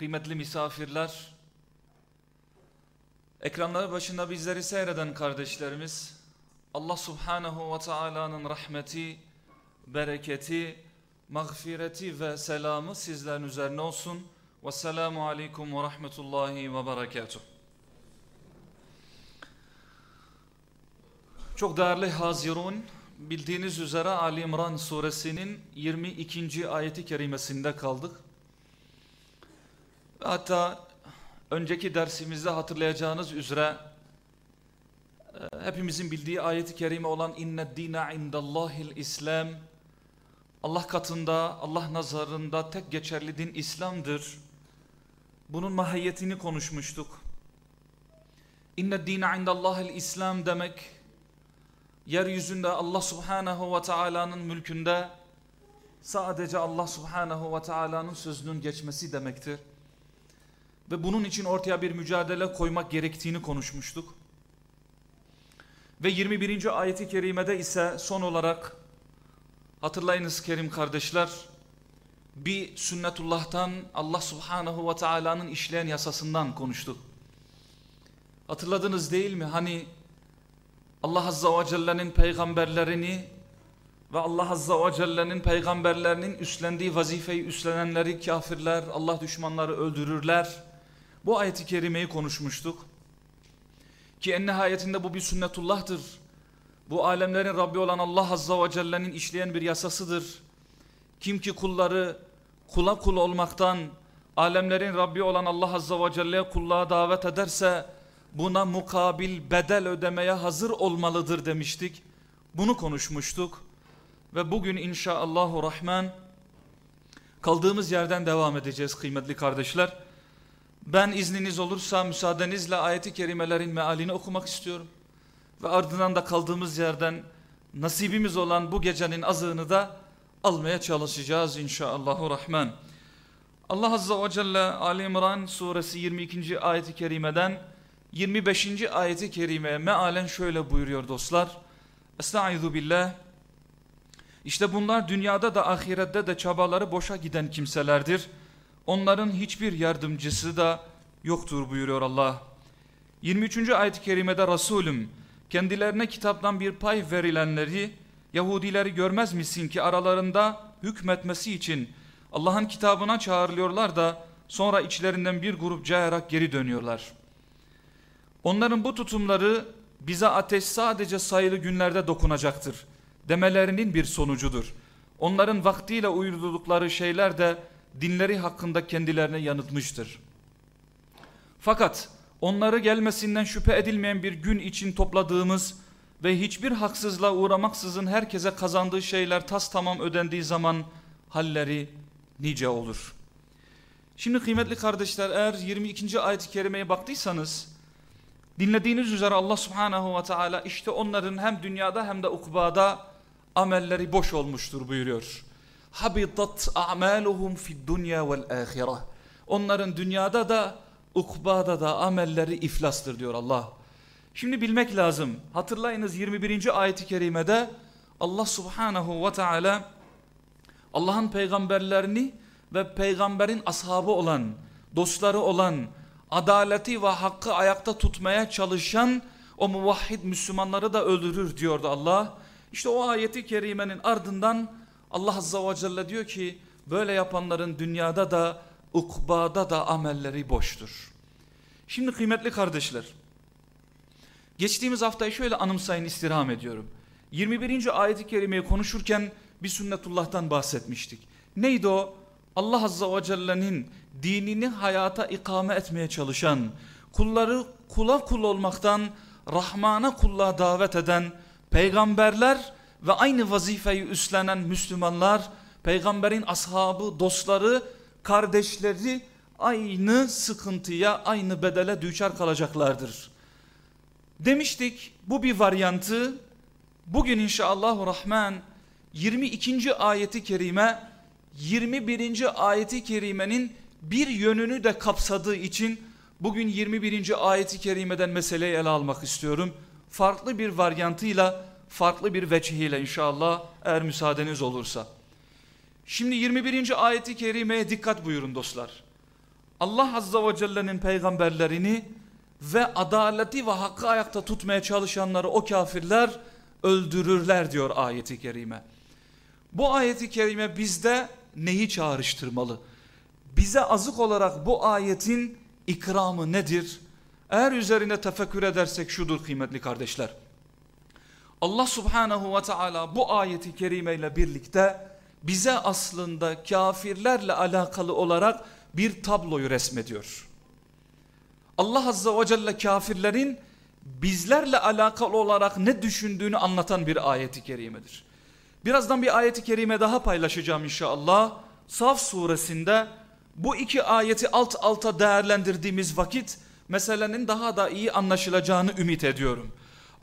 kıymetli misafirler, ekranları başında bizleri seyreden kardeşlerimiz, Allah subhanehu ve Taala'nın rahmeti, bereketi, mağfireti ve selamı sizlerin üzerine olsun. Vesselamu aleyküm ve rahmetullahi ve berekatuhu. Çok değerli Hazirun, bildiğiniz üzere Ali İmran suresinin 22. ayeti kerimesinde kaldık. Hatta önceki dersimizde hatırlayacağınız üzere e, hepimizin bildiği ayeti kerime olan inne dina indallahil islam Allah katında Allah nazarında tek geçerli din İslam'dır. Bunun mahiyetini konuşmuştuk. İnne dina indallahil islam demek yeryüzünde Allah subhanahu ve Taala'nın mülkünde sadece Allah subhanahu ve Taala'nın sözünün geçmesi demektir. Ve bunun için ortaya bir mücadele koymak gerektiğini konuşmuştuk. Ve 21. ayeti kerimede ise son olarak hatırlayınız kerim kardeşler bir sünnetullah'tan Allah subhanahu ve Taala'nın işleyen yasasından konuştuk. Hatırladınız değil mi? Hani Allah Azza ve Celle'nin peygamberlerini ve Allah Azza ve Celle'nin peygamberlerinin üstlendiği vazifeyi üstlenenleri kafirler, Allah düşmanları öldürürler. Bu ayeti kerimeyi konuşmuştuk. Ki en nihayetinde bu bir sünnetullah'tır. Bu alemlerin Rabbi olan Allah Azza ve Celle'nin işleyen bir yasasıdır. Kim ki kulları kula kul olmaktan, alemlerin Rabbi olan Allah Azza ve Celle'ye kulluğa davet ederse, buna mukabil bedel ödemeye hazır olmalıdır demiştik. Bunu konuşmuştuk. Ve bugün inşallahü rahman kaldığımız yerden devam edeceğiz kıymetli kardeşler. Ben izniniz olursa müsaadenizle ayeti kerimelerin mealini okumak istiyorum. Ve ardından da kaldığımız yerden nasibimiz olan bu gecenin azığını da almaya çalışacağız inşallahü rahman. Allah Azze ve Celle Ali İmran suresi 22. ayeti kerimeden 25. ayeti kerimeye mealen şöyle buyuruyor dostlar. Estaizu billah. İşte bunlar dünyada da ahirette de çabaları boşa giden kimselerdir. Onların hiçbir yardımcısı da yoktur buyuruyor Allah. 23. ayet-i kerimede Resulüm kendilerine kitaptan bir pay verilenleri Yahudileri görmez misin ki aralarında hükmetmesi için Allah'ın kitabına çağrılıyorlar da sonra içlerinden bir grup cayarak geri dönüyorlar. Onların bu tutumları bize ateş sadece sayılı günlerde dokunacaktır demelerinin bir sonucudur. Onların vaktiyle uydurdukları şeyler de dinleri hakkında kendilerine yanıtmıştır. Fakat onları gelmesinden şüphe edilmeyen bir gün için topladığımız ve hiçbir haksızlığa uğramaksızın herkese kazandığı şeyler tas tamam ödendiği zaman halleri nice olur. Şimdi kıymetli kardeşler eğer 22. ayet-i kerimeye baktıysanız dinlediğiniz üzere Allah subhanahu ve teala işte onların hem dünyada hem de ukbada amelleri boş olmuştur buyuruyor. Habitat a'maluhum fid dunya vel ahireh. Onların dünyada da ukbada da amelleri iflastır diyor Allah. Şimdi bilmek lazım. Hatırlayınız 21. ayeti kerimede Allah subhanahu ve teala Allah'ın peygamberlerini ve peygamberin ashabı olan, dostları olan, adaleti ve hakkı ayakta tutmaya çalışan o muvahhid Müslümanları da öldürür diyordu Allah. İşte o ayeti kerimenin ardından Allah Azza ve Celle diyor ki böyle yapanların dünyada da ukbada da amelleri boştur. Şimdi kıymetli kardeşler geçtiğimiz haftayı şöyle anımsayın istirham ediyorum. 21. ayeti kerimeyi konuşurken bir sünnetullah'tan bahsetmiştik. Neydi o? Allah Azza ve Celle'nin dinini hayata ikame etmeye çalışan, kulları kula kul olmaktan Rahman'a kulluğa davet eden peygamberler ve aynı vazifeyi üstlenen Müslümanlar, peygamberin ashabı, dostları, kardeşleri aynı sıkıntıya, aynı bedele düçar kalacaklardır. Demiştik bu bir varyantı. Bugün inşallah Rahman 22. ayeti kerime 21. ayeti kerimenin bir yönünü de kapsadığı için bugün 21. ayeti kerimeden meseleyi ele almak istiyorum. Farklı bir varyantıyla, farklı bir veçhiyle inşallah eğer müsaadeniz olursa. Şimdi 21. ayeti kerimeye dikkat buyurun dostlar. Allah Azza ve Celle'nin peygamberlerini ve adaleti ve hakkı ayakta tutmaya çalışanları o kafirler öldürürler diyor ayeti kerime. Bu ayeti kerime bizde neyi çağrıştırmalı? Bize azık olarak bu ayetin ikramı nedir? Eğer üzerine tefekkür edersek şudur kıymetli kardeşler. Allah subhanahu ve teala bu ayeti kerimeyle birlikte bize aslında kafirlerle alakalı olarak bir tabloyu resmediyor. Allah azze ve celle kafirlerin bizlerle alakalı olarak ne düşündüğünü anlatan bir ayeti kerimedir. Birazdan bir ayeti kerime daha paylaşacağım inşallah. Saf suresinde bu iki ayeti alt alta değerlendirdiğimiz vakit meselenin daha da iyi anlaşılacağını ümit ediyorum.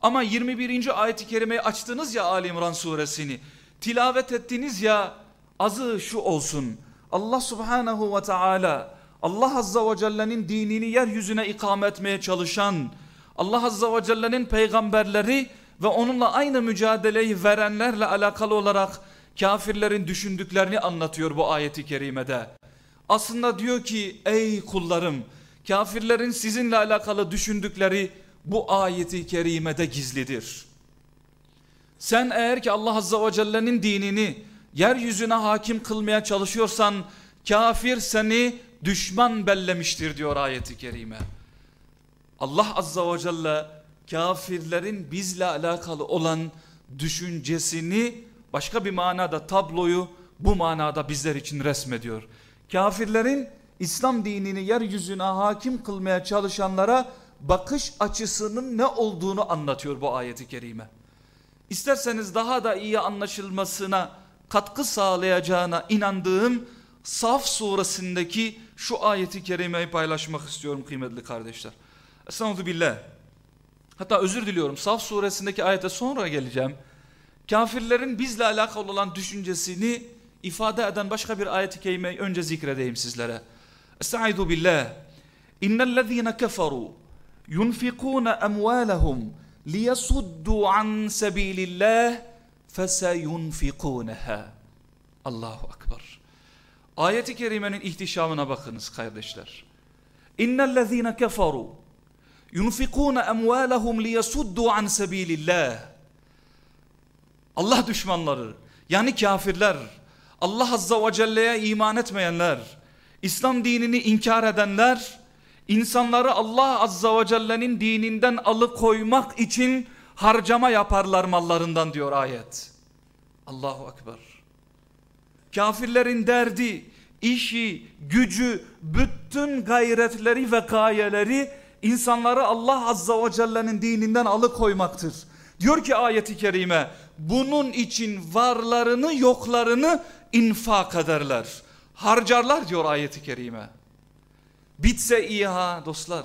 Ama 21. ayeti kerimeyi açtınız ya Ali İmran suresini. Tilavet ettiniz ya azı şu olsun. Allah subhanahu ve teala Allah azza ve celle'nin dinini yeryüzüne ikame etmeye çalışan Allah azza ve celle'nin peygamberleri ve onunla aynı mücadeleyi verenlerle alakalı olarak kafirlerin düşündüklerini anlatıyor bu ayeti kerimede. Aslında diyor ki ey kullarım kafirlerin sizinle alakalı düşündükleri bu ayeti kerimede gizlidir. Sen eğer ki Allah Azza ve Celle'nin dinini yeryüzüne hakim kılmaya çalışıyorsan kafir seni düşman bellemiştir diyor ayeti kerime. Allah Azza ve Celle kafirlerin bizle alakalı olan düşüncesini başka bir manada tabloyu bu manada bizler için resmediyor. Kafirlerin İslam dinini yeryüzüne hakim kılmaya çalışanlara bakış açısının ne olduğunu anlatıyor bu ayeti kerime. İsterseniz daha da iyi anlaşılmasına katkı sağlayacağına inandığım Saf suresindeki şu ayeti kerimeyi paylaşmak istiyorum kıymetli kardeşler. Estağfurullah. Hatta özür diliyorum. Saf suresindeki ayete sonra geleceğim. Kafirlerin bizle alakalı olan düşüncesini ifade eden başka bir ayet-i kerimeyi önce zikredeyim sizlere. Estaizu billah. İnnellezîne keferû yunfikûne emvâlehum liyasuddu an sebilillah feseyunfikûneha. Allahu Akbar. Ayeti kerimenin ihtişamına bakınız kardeşler. İnnellezîne keferû yunfikûne emvâlehum liyasuddu an sebilillah. Allah düşmanları yani kafirler, Allah Azza ve Celle'ye iman etmeyenler, İslam dinini inkar edenler, insanları Allah Azza ve Celle'nin dininden alıkoymak için harcama yaparlar mallarından diyor ayet. Allahu Ekber. Kafirlerin derdi, işi, gücü, bütün gayretleri ve gayeleri insanları Allah Azza ve Celle'nin dininden alıkoymaktır. Diyor ki ayeti kerime bunun için varlarını yoklarını infak ederler. Harcarlar diyor ayeti kerime. Bitse iyi ha dostlar.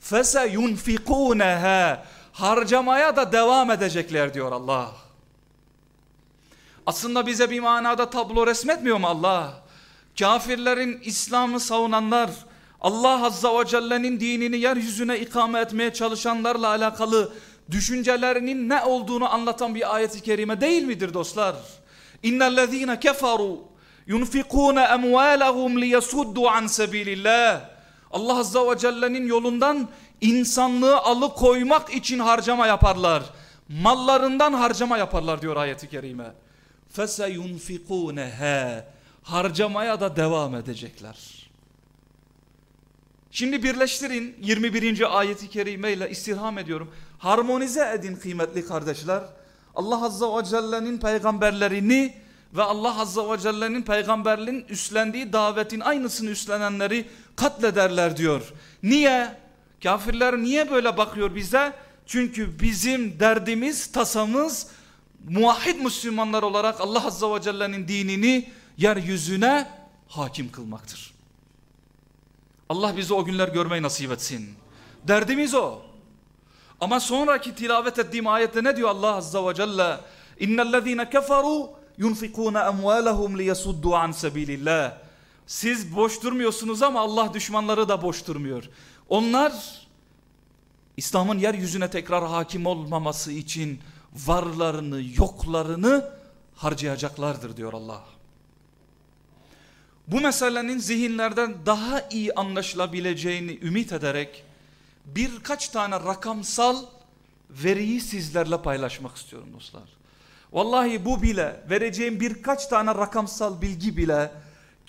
Fese yunfikuneha. Harcamaya da devam edecekler diyor Allah. Aslında bize bir manada tablo resmetmiyor mu Allah? Kafirlerin İslam'ı savunanlar, Allah Azza ve Celle'nin dinini yeryüzüne ikame etmeye çalışanlarla alakalı düşüncelerinin ne olduğunu anlatan bir ayeti kerime değil midir dostlar? İnnellezîne keferû yunfikûne emvâlehum liyasuddu an sebilillah. Allah Azza ve Celle'nin yolundan insanlığı alıkoymak için harcama yaparlar. Mallarından harcama yaparlar diyor ayeti kerime. فَسَيُنْفِقُونَهَا Harcamaya da devam edecekler. Şimdi birleştirin 21. ayeti kerime ile istirham ediyorum. Harmonize edin kıymetli kardeşler. Allah Azza ve Celle'nin peygamberlerini ve Allah Azza ve Celle'nin peygamberliğin üstlendiği davetin aynısını üstlenenleri katlederler diyor. Niye? Kafirler niye böyle bakıyor bize? Çünkü bizim derdimiz, tasamız muvahhid Müslümanlar olarak Allah Azza ve Celle'nin dinini yeryüzüne hakim kılmaktır. Allah bize o günler görmeyi nasip etsin. Derdimiz o. Ama sonraki tilavet ettiğim ayette ne diyor Allah Azza ve Celle? İnnellezîne keferû yunfikûne emvâlehum liyesuddu an sebilillah. Siz boş durmuyorsunuz ama Allah düşmanları da boş durmuyor. Onlar İslam'ın yeryüzüne tekrar hakim olmaması için varlarını, yoklarını harcayacaklardır diyor Allah. bu meselenin zihinlerden daha iyi anlaşılabileceğini ümit ederek birkaç tane rakamsal veriyi sizlerle paylaşmak istiyorum dostlar. Vallahi bu bile vereceğim birkaç tane rakamsal bilgi bile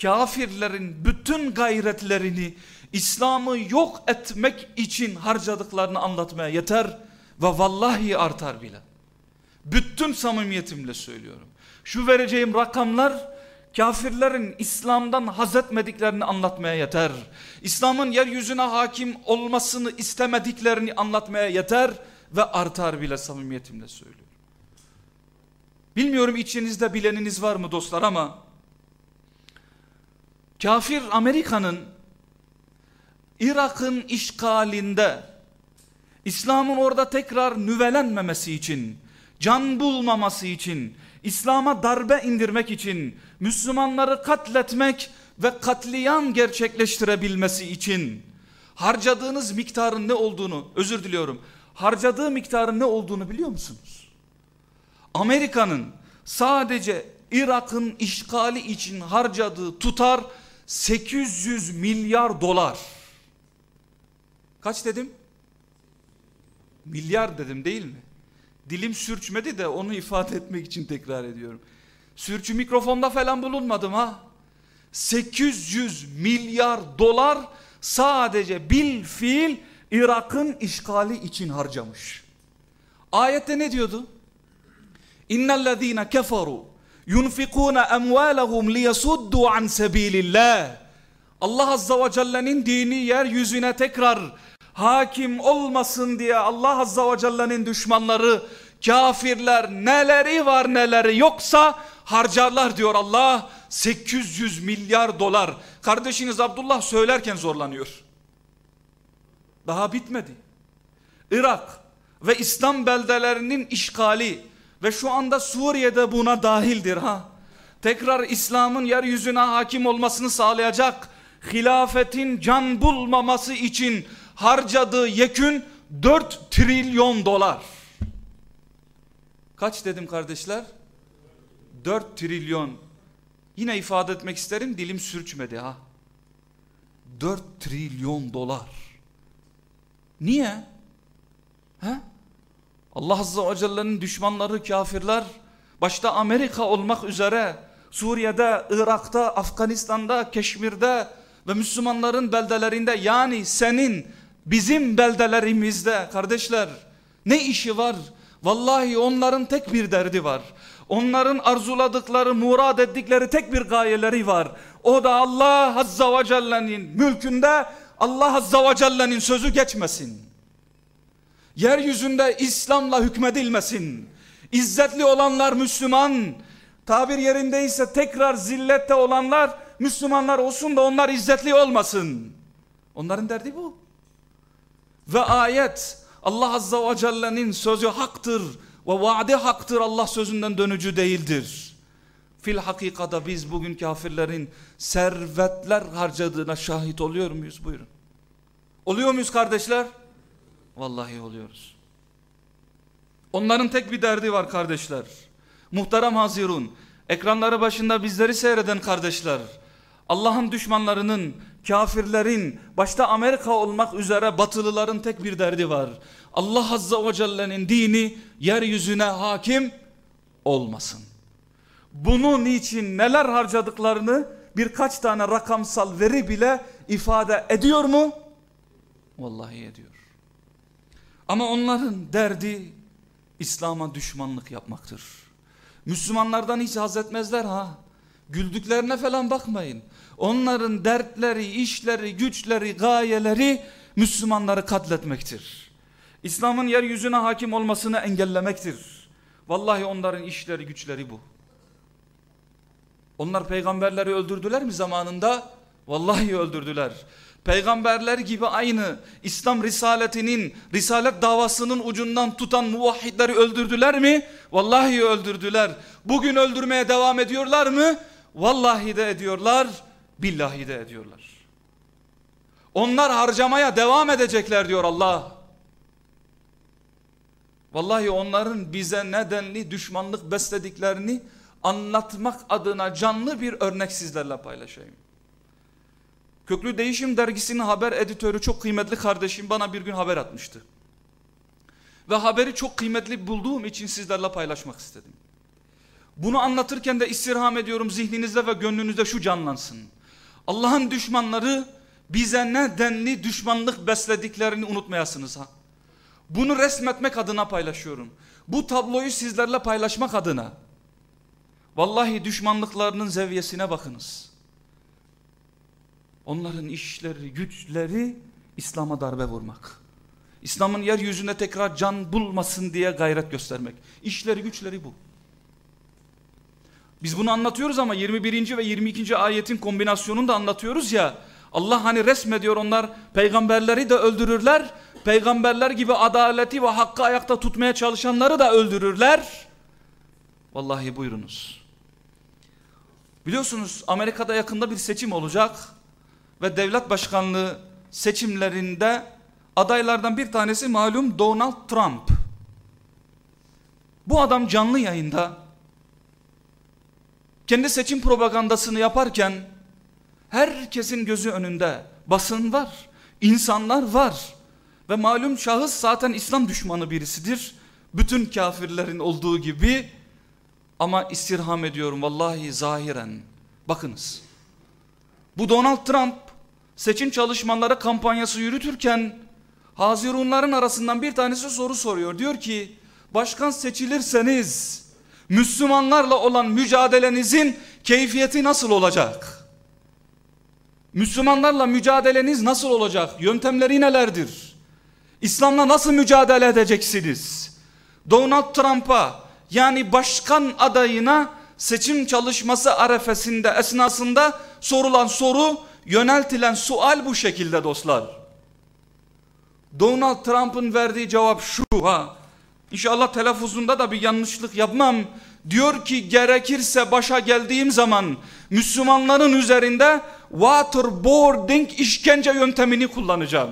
kafirlerin bütün gayretlerini İslam'ı yok etmek için harcadıklarını anlatmaya yeter ve vallahi artar bile. Bütün samimiyetimle söylüyorum. Şu vereceğim rakamlar kafirlerin İslam'dan haz etmediklerini anlatmaya yeter. İslam'ın yeryüzüne hakim olmasını istemediklerini anlatmaya yeter ve artar bile samimiyetimle söylüyorum. Bilmiyorum içinizde bileniniz var mı dostlar ama kafir Amerika'nın Irak'ın işgalinde İslam'ın orada tekrar nüvelenmemesi için, can bulmaması için, İslam'a darbe indirmek için, Müslümanları katletmek ve katliam gerçekleştirebilmesi için harcadığınız miktarın ne olduğunu, özür diliyorum, harcadığı miktarın ne olduğunu biliyor musunuz? Amerika'nın sadece Irak'ın işgali için harcadığı tutar 800 milyar dolar. Kaç dedim? Milyar dedim değil mi? Dilim sürçmedi de onu ifade etmek için tekrar ediyorum. Sürçü mikrofonda falan bulunmadım ha. 800 milyar dolar sadece bil fiil Irak'ın işgali için harcamış. Ayette ne diyordu? İnnellezîne keferu yunfikûne emvâlehum liyasuddu an sebilillah. Allah Azza ve Celle'nin dini yeryüzüne tekrar hakim olmasın diye Allah Azza ve Celle'nin düşmanları kafirler neleri var neleri yoksa harcarlar diyor Allah. 800 milyar dolar. Kardeşiniz Abdullah söylerken zorlanıyor. Daha bitmedi. Irak ve İslam beldelerinin işgali ve şu anda Suriye'de buna dahildir ha tekrar İslam'ın yeryüzüne hakim olmasını sağlayacak hilafetin can bulmaması için harcadığı yekün 4 trilyon dolar. Kaç dedim kardeşler? 4 trilyon. Yine ifade etmek isterim dilim sürçmedi ha. 4 trilyon dolar. Niye? He? Allah Azze ve Celle'nin düşmanları kafirler başta Amerika olmak üzere Suriye'de, Irak'ta, Afganistan'da, Keşmir'de ve Müslümanların beldelerinde yani senin bizim beldelerimizde kardeşler ne işi var? Vallahi onların tek bir derdi var. Onların arzuladıkları, murad ettikleri tek bir gayeleri var. O da Allah Azza ve Celle'nin mülkünde Allah Azza ve Celle'nin sözü geçmesin. Yeryüzünde İslam'la hükmedilmesin. İzzetli olanlar Müslüman, tabir yerindeyse tekrar zillette olanlar Müslümanlar olsun da onlar izzetli olmasın. Onların derdi bu. Ve ayet Allah Azza ve Celle'nin sözü haktır ve vaadi haktır Allah sözünden dönücü değildir. Fil hakikada biz bugün kafirlerin servetler harcadığına şahit oluyor muyuz? Buyurun. Oluyor muyuz kardeşler? Vallahi oluyoruz. Onların tek bir derdi var kardeşler. Muhterem Hazirun, ekranları başında bizleri seyreden kardeşler. Allah'ın düşmanlarının, kafirlerin, başta Amerika olmak üzere batılıların tek bir derdi var. Allah Azza ve Celle'nin dini yeryüzüne hakim olmasın. Bunun için neler harcadıklarını birkaç tane rakamsal veri bile ifade ediyor mu? Vallahi ediyor. Ama onların derdi İslam'a düşmanlık yapmaktır. Müslümanlardan hiç haz etmezler ha. Güldüklerine falan bakmayın. Onların dertleri, işleri, güçleri, gayeleri Müslümanları katletmektir. İslam'ın yeryüzüne hakim olmasını engellemektir. Vallahi onların işleri, güçleri bu. Onlar peygamberleri öldürdüler mi zamanında? Vallahi öldürdüler. Peygamberler gibi aynı İslam risaletinin, risalet davasının ucundan tutan muvahhidleri öldürdüler mi? Vallahi öldürdüler. Bugün öldürmeye devam ediyorlar mı? Vallahi de ediyorlar, billahi de ediyorlar. Onlar harcamaya devam edecekler diyor Allah. Vallahi onların bize nedenli düşmanlık beslediklerini anlatmak adına canlı bir örnek sizlerle paylaşayım. Köklü Değişim dergisinin haber editörü çok kıymetli kardeşim bana bir gün haber atmıştı. Ve haberi çok kıymetli bulduğum için sizlerle paylaşmak istedim. Bunu anlatırken de istirham ediyorum zihninizde ve gönlünüzde şu canlansın. Allah'ın düşmanları bize ne denli düşmanlık beslediklerini unutmayasınız ha. Bunu resmetmek adına paylaşıyorum. Bu tabloyu sizlerle paylaşmak adına. Vallahi düşmanlıklarının zeviyesine bakınız. Onların işleri, güçleri İslam'a darbe vurmak. İslam'ın yeryüzünde tekrar can bulmasın diye gayret göstermek. İşleri güçleri bu. Biz bunu anlatıyoruz ama 21. ve 22. ayetin kombinasyonunu da anlatıyoruz ya. Allah hani resmediyor onlar peygamberleri de öldürürler. Peygamberler gibi adaleti ve hakkı ayakta tutmaya çalışanları da öldürürler. Vallahi buyurunuz. Biliyorsunuz Amerika'da yakında bir seçim olacak ve devlet başkanlığı seçimlerinde adaylardan bir tanesi malum Donald Trump. Bu adam canlı yayında kendi seçim propagandasını yaparken herkesin gözü önünde basın var, insanlar var ve malum şahıs zaten İslam düşmanı birisidir. Bütün kafirlerin olduğu gibi ama istirham ediyorum vallahi zahiren bakınız. Bu Donald Trump seçim çalışmaları kampanyası yürütürken Hazirunların arasından bir tanesi soru soruyor. Diyor ki başkan seçilirseniz Müslümanlarla olan mücadelenizin keyfiyeti nasıl olacak? Müslümanlarla mücadeleniz nasıl olacak? Yöntemleri nelerdir? İslam'la nasıl mücadele edeceksiniz? Donald Trump'a yani başkan adayına seçim çalışması arefesinde esnasında sorulan soru yöneltilen sual bu şekilde dostlar. Donald Trump'ın verdiği cevap şu ha. İnşallah telaffuzunda da bir yanlışlık yapmam. Diyor ki gerekirse başa geldiğim zaman Müslümanların üzerinde waterboarding işkence yöntemini kullanacağım.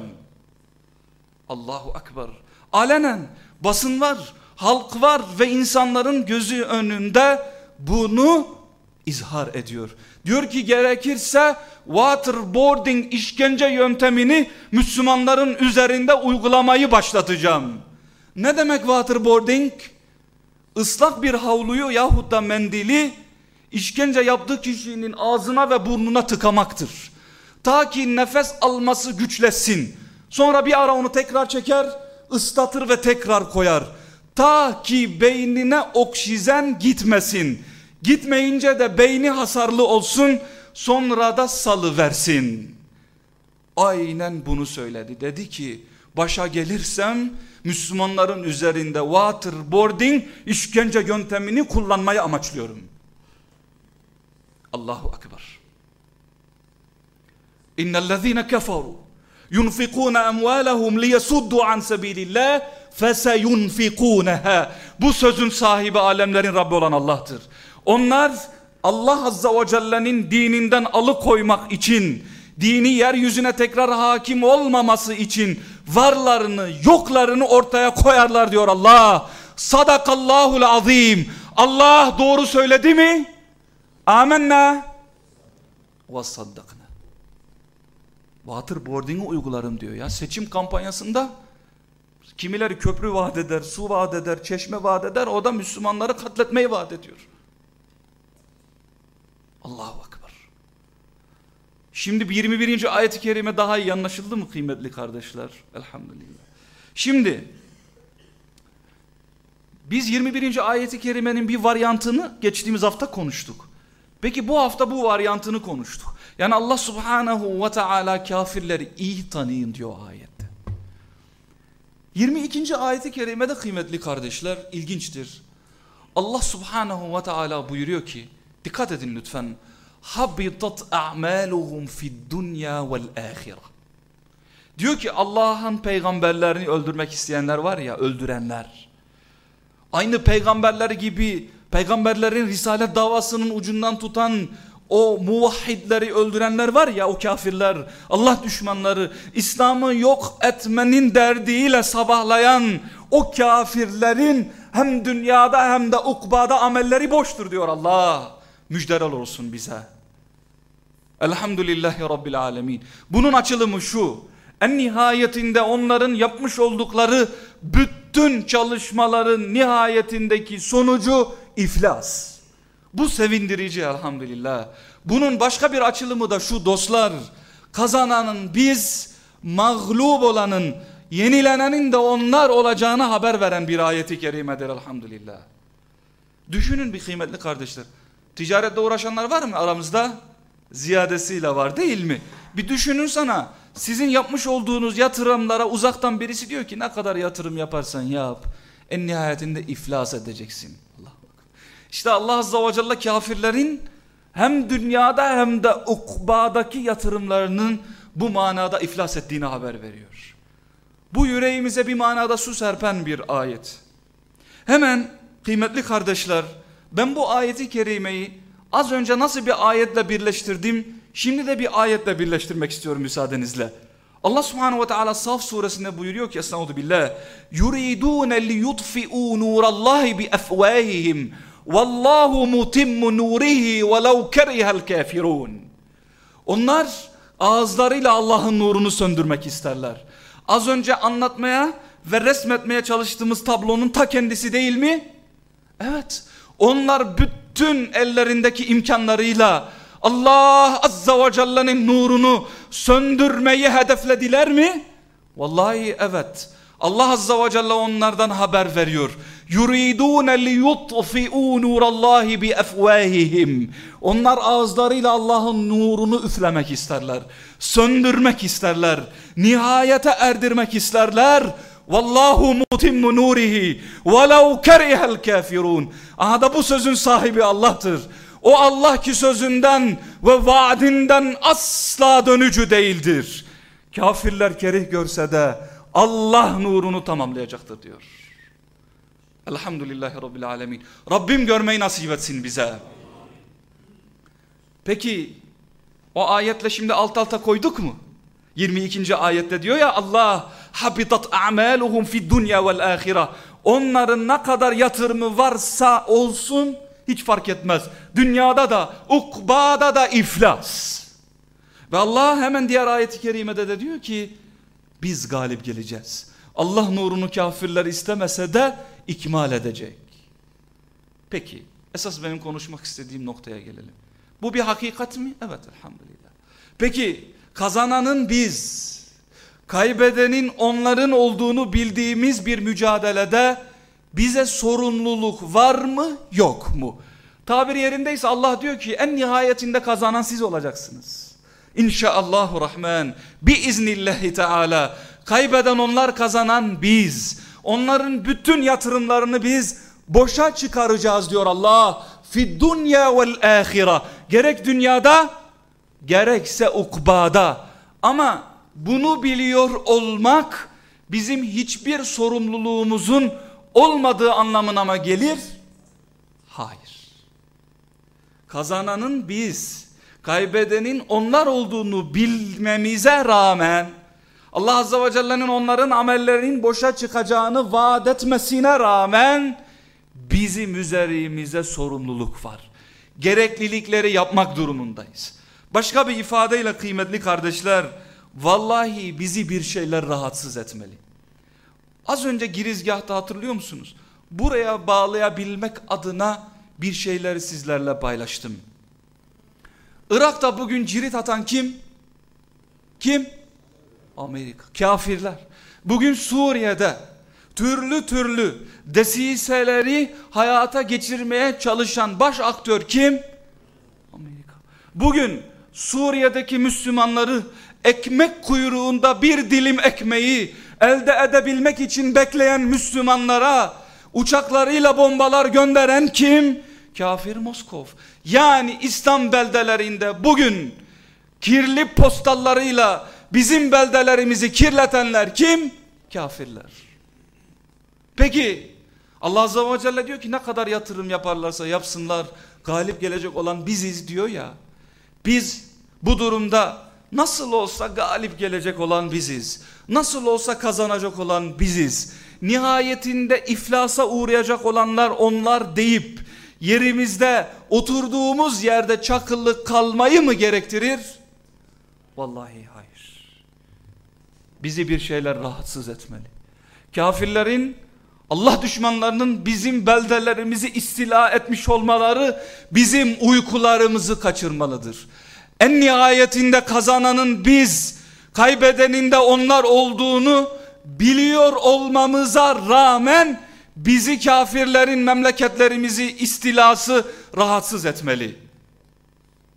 Allahu Akbar. Alenen basın var, halk var ve insanların gözü önünde bunu izhar ediyor. Diyor ki gerekirse waterboarding işkence yöntemini Müslümanların üzerinde uygulamayı başlatacağım. Ne demek waterboarding? Islak bir havluyu yahut da mendili işkence yaptığı kişinin ağzına ve burnuna tıkamaktır. Ta ki nefes alması güçlesin. Sonra bir ara onu tekrar çeker, ıslatır ve tekrar koyar. Ta ki beynine oksijen gitmesin. Gitmeyince de beyni hasarlı olsun sonra da salı versin. Aynen bunu söyledi. Dedi ki başa gelirsem Müslümanların üzerinde waterboarding işkence yöntemini kullanmayı amaçlıyorum. Allahu Ekber. İnnellezîne keferu yunfikûne emvâlehum liyesuddu an sebilillah feseyunfikûneha. Bu sözün sahibi alemlerin Rabbi olan Allah'tır. Onlar Allah Azza ve Celle'nin dininden alıkoymak için, dini yeryüzüne tekrar hakim olmaması için varlarını, yoklarını ortaya koyarlar diyor Allah. Sadakallahul azim. Allah doğru söyledi mi? Amenna. Ve saddakna. Waterboarding'i uygularım diyor ya. Seçim kampanyasında kimileri köprü vaat eder, su vaat eder, çeşme vaat eder. O da Müslümanları katletmeyi vaat ediyor. Allahu Akbar. Şimdi 21. ayet-i kerime daha iyi anlaşıldı mı kıymetli kardeşler? Elhamdülillah. Şimdi biz 21. ayeti kerimenin bir varyantını geçtiğimiz hafta konuştuk. Peki bu hafta bu varyantını konuştuk. Yani Allah subhanahu ve teala kafirleri iyi tanıyın diyor ayette. 22. ayeti kerimede kıymetli kardeşler ilginçtir. Allah subhanahu ve teala buyuruyor ki Dikkat edin lütfen. Habitat a'maluhum fid dunya vel ahire. Diyor ki Allah'ın peygamberlerini öldürmek isteyenler var ya öldürenler. Aynı peygamberler gibi peygamberlerin risalet davasının ucundan tutan o muvahhidleri öldürenler var ya o kafirler Allah düşmanları İslam'ı yok etmenin derdiyle sabahlayan o kafirlerin hem dünyada hem de ukbada amelleri boştur diyor Allah müjdeler olsun bize. Elhamdülillahi Rabbil Alemin. Bunun açılımı şu. En nihayetinde onların yapmış oldukları bütün çalışmaların nihayetindeki sonucu iflas. Bu sevindirici elhamdülillah. Bunun başka bir açılımı da şu dostlar. Kazananın biz, mağlup olanın, yenilenenin de onlar olacağını haber veren bir ayeti kerimedir elhamdülillah. Düşünün bir kıymetli kardeşler. Ticaretle uğraşanlar var mı aramızda? Ziyadesiyle var değil mi? Bir düşünün sana. Sizin yapmış olduğunuz yatırımlara uzaktan birisi diyor ki ne kadar yatırım yaparsan yap. En nihayetinde iflas edeceksin. Allah İşte Allah Azze ve Celle kafirlerin hem dünyada hem de ukbadaki yatırımlarının bu manada iflas ettiğini haber veriyor. Bu yüreğimize bir manada su serpen bir ayet. Hemen kıymetli kardeşler ben bu ayeti kerimeyi az önce nasıl bir ayetle birleştirdim şimdi de bir ayetle birleştirmek istiyorum müsaadenizle. Allah subhanahu ve teala Saf suresinde buyuruyor ki Estağfurullah billah yuridune li yutfi'u nurallahi bi efvahihim vallahu mutimmu nurihi velau kerihel kafirun onlar ağızlarıyla Allah'ın nurunu söndürmek isterler az önce anlatmaya ve resmetmeye çalıştığımız tablonun ta kendisi değil mi? Evet. Onlar bütün ellerindeki imkanlarıyla Allah Azza ve Celle'nin nurunu söndürmeyi hedeflediler mi? Vallahi evet. Allah Azza ve Celle onlardan haber veriyor. Li yutfi'u nurallahi bi efvahihim. Onlar ağızlarıyla Allah'ın nurunu üflemek isterler. Söndürmek isterler. Nihayete erdirmek isterler. Vallahu mutimmu nurihi velau kerihel kafirun. Aha da bu sözün sahibi Allah'tır. O Allah ki sözünden ve vaadinden asla dönücü değildir. Kafirler kerih görse de Allah nurunu tamamlayacaktır diyor. Elhamdülillahi Rabbil Alemin. Rabbim görmeyi nasip etsin bize. Peki o ayetle şimdi alt alta koyduk mu? 22. ayette diyor ya Allah habitat a'maluhum fi dunya vel ahire. Onların ne kadar yatırımı varsa olsun hiç fark etmez. Dünyada da ukbada da iflas. Ve Allah hemen diğer ayeti kerimede de diyor ki biz galip geleceğiz. Allah nurunu kafirler istemese de ikmal edecek. Peki esas benim konuşmak istediğim noktaya gelelim. Bu bir hakikat mi? Evet elhamdülillah. Peki kazananın biz, kaybedenin onların olduğunu bildiğimiz bir mücadelede bize sorumluluk var mı yok mu? Tabir yerindeyse Allah diyor ki en nihayetinde kazanan siz olacaksınız. İnşaallahu Rahman biiznillahi Teala kaybeden onlar kazanan biz. Onların bütün yatırımlarını biz boşa çıkaracağız diyor Allah. Fi dunya vel ahira. Gerek dünyada gerekse ukbada. Ama bunu biliyor olmak bizim hiçbir sorumluluğumuzun olmadığı anlamına mı gelir? Hayır. Kazananın biz, kaybedenin onlar olduğunu bilmemize rağmen Allah Azze ve Celle'nin onların amellerinin boşa çıkacağını vaat etmesine rağmen bizim üzerimize sorumluluk var. Gereklilikleri yapmak durumundayız. Başka bir ifadeyle kıymetli kardeşler, vallahi bizi bir şeyler rahatsız etmeli. Az önce girizgahta hatırlıyor musunuz? Buraya bağlayabilmek adına bir şeyleri sizlerle paylaştım. Irak'ta bugün cirit atan kim? Kim? Amerika. Kafirler. Bugün Suriye'de türlü türlü desiseleri hayata geçirmeye çalışan baş aktör kim? Amerika. Bugün Suriye'deki Müslümanları ekmek kuyruğunda bir dilim ekmeği elde edebilmek için bekleyen Müslümanlara uçaklarıyla bombalar gönderen kim? Kafir Moskov. Yani İslam beldelerinde bugün kirli postallarıyla bizim beldelerimizi kirletenler kim? Kafirler. Peki Allah Azze ve Celle diyor ki ne kadar yatırım yaparlarsa yapsınlar galip gelecek olan biziz diyor ya. Biz bu durumda nasıl olsa galip gelecek olan biziz. Nasıl olsa kazanacak olan biziz. Nihayetinde iflasa uğrayacak olanlar onlar deyip yerimizde oturduğumuz yerde çakıllık kalmayı mı gerektirir? Vallahi hayır. Bizi bir şeyler rahatsız etmeli. Kafirlerin Allah düşmanlarının bizim beldelerimizi istila etmiş olmaları bizim uykularımızı kaçırmalıdır. En nihayetinde kazananın biz, kaybedenin de onlar olduğunu biliyor olmamıza rağmen bizi kafirlerin memleketlerimizi istilası rahatsız etmeli.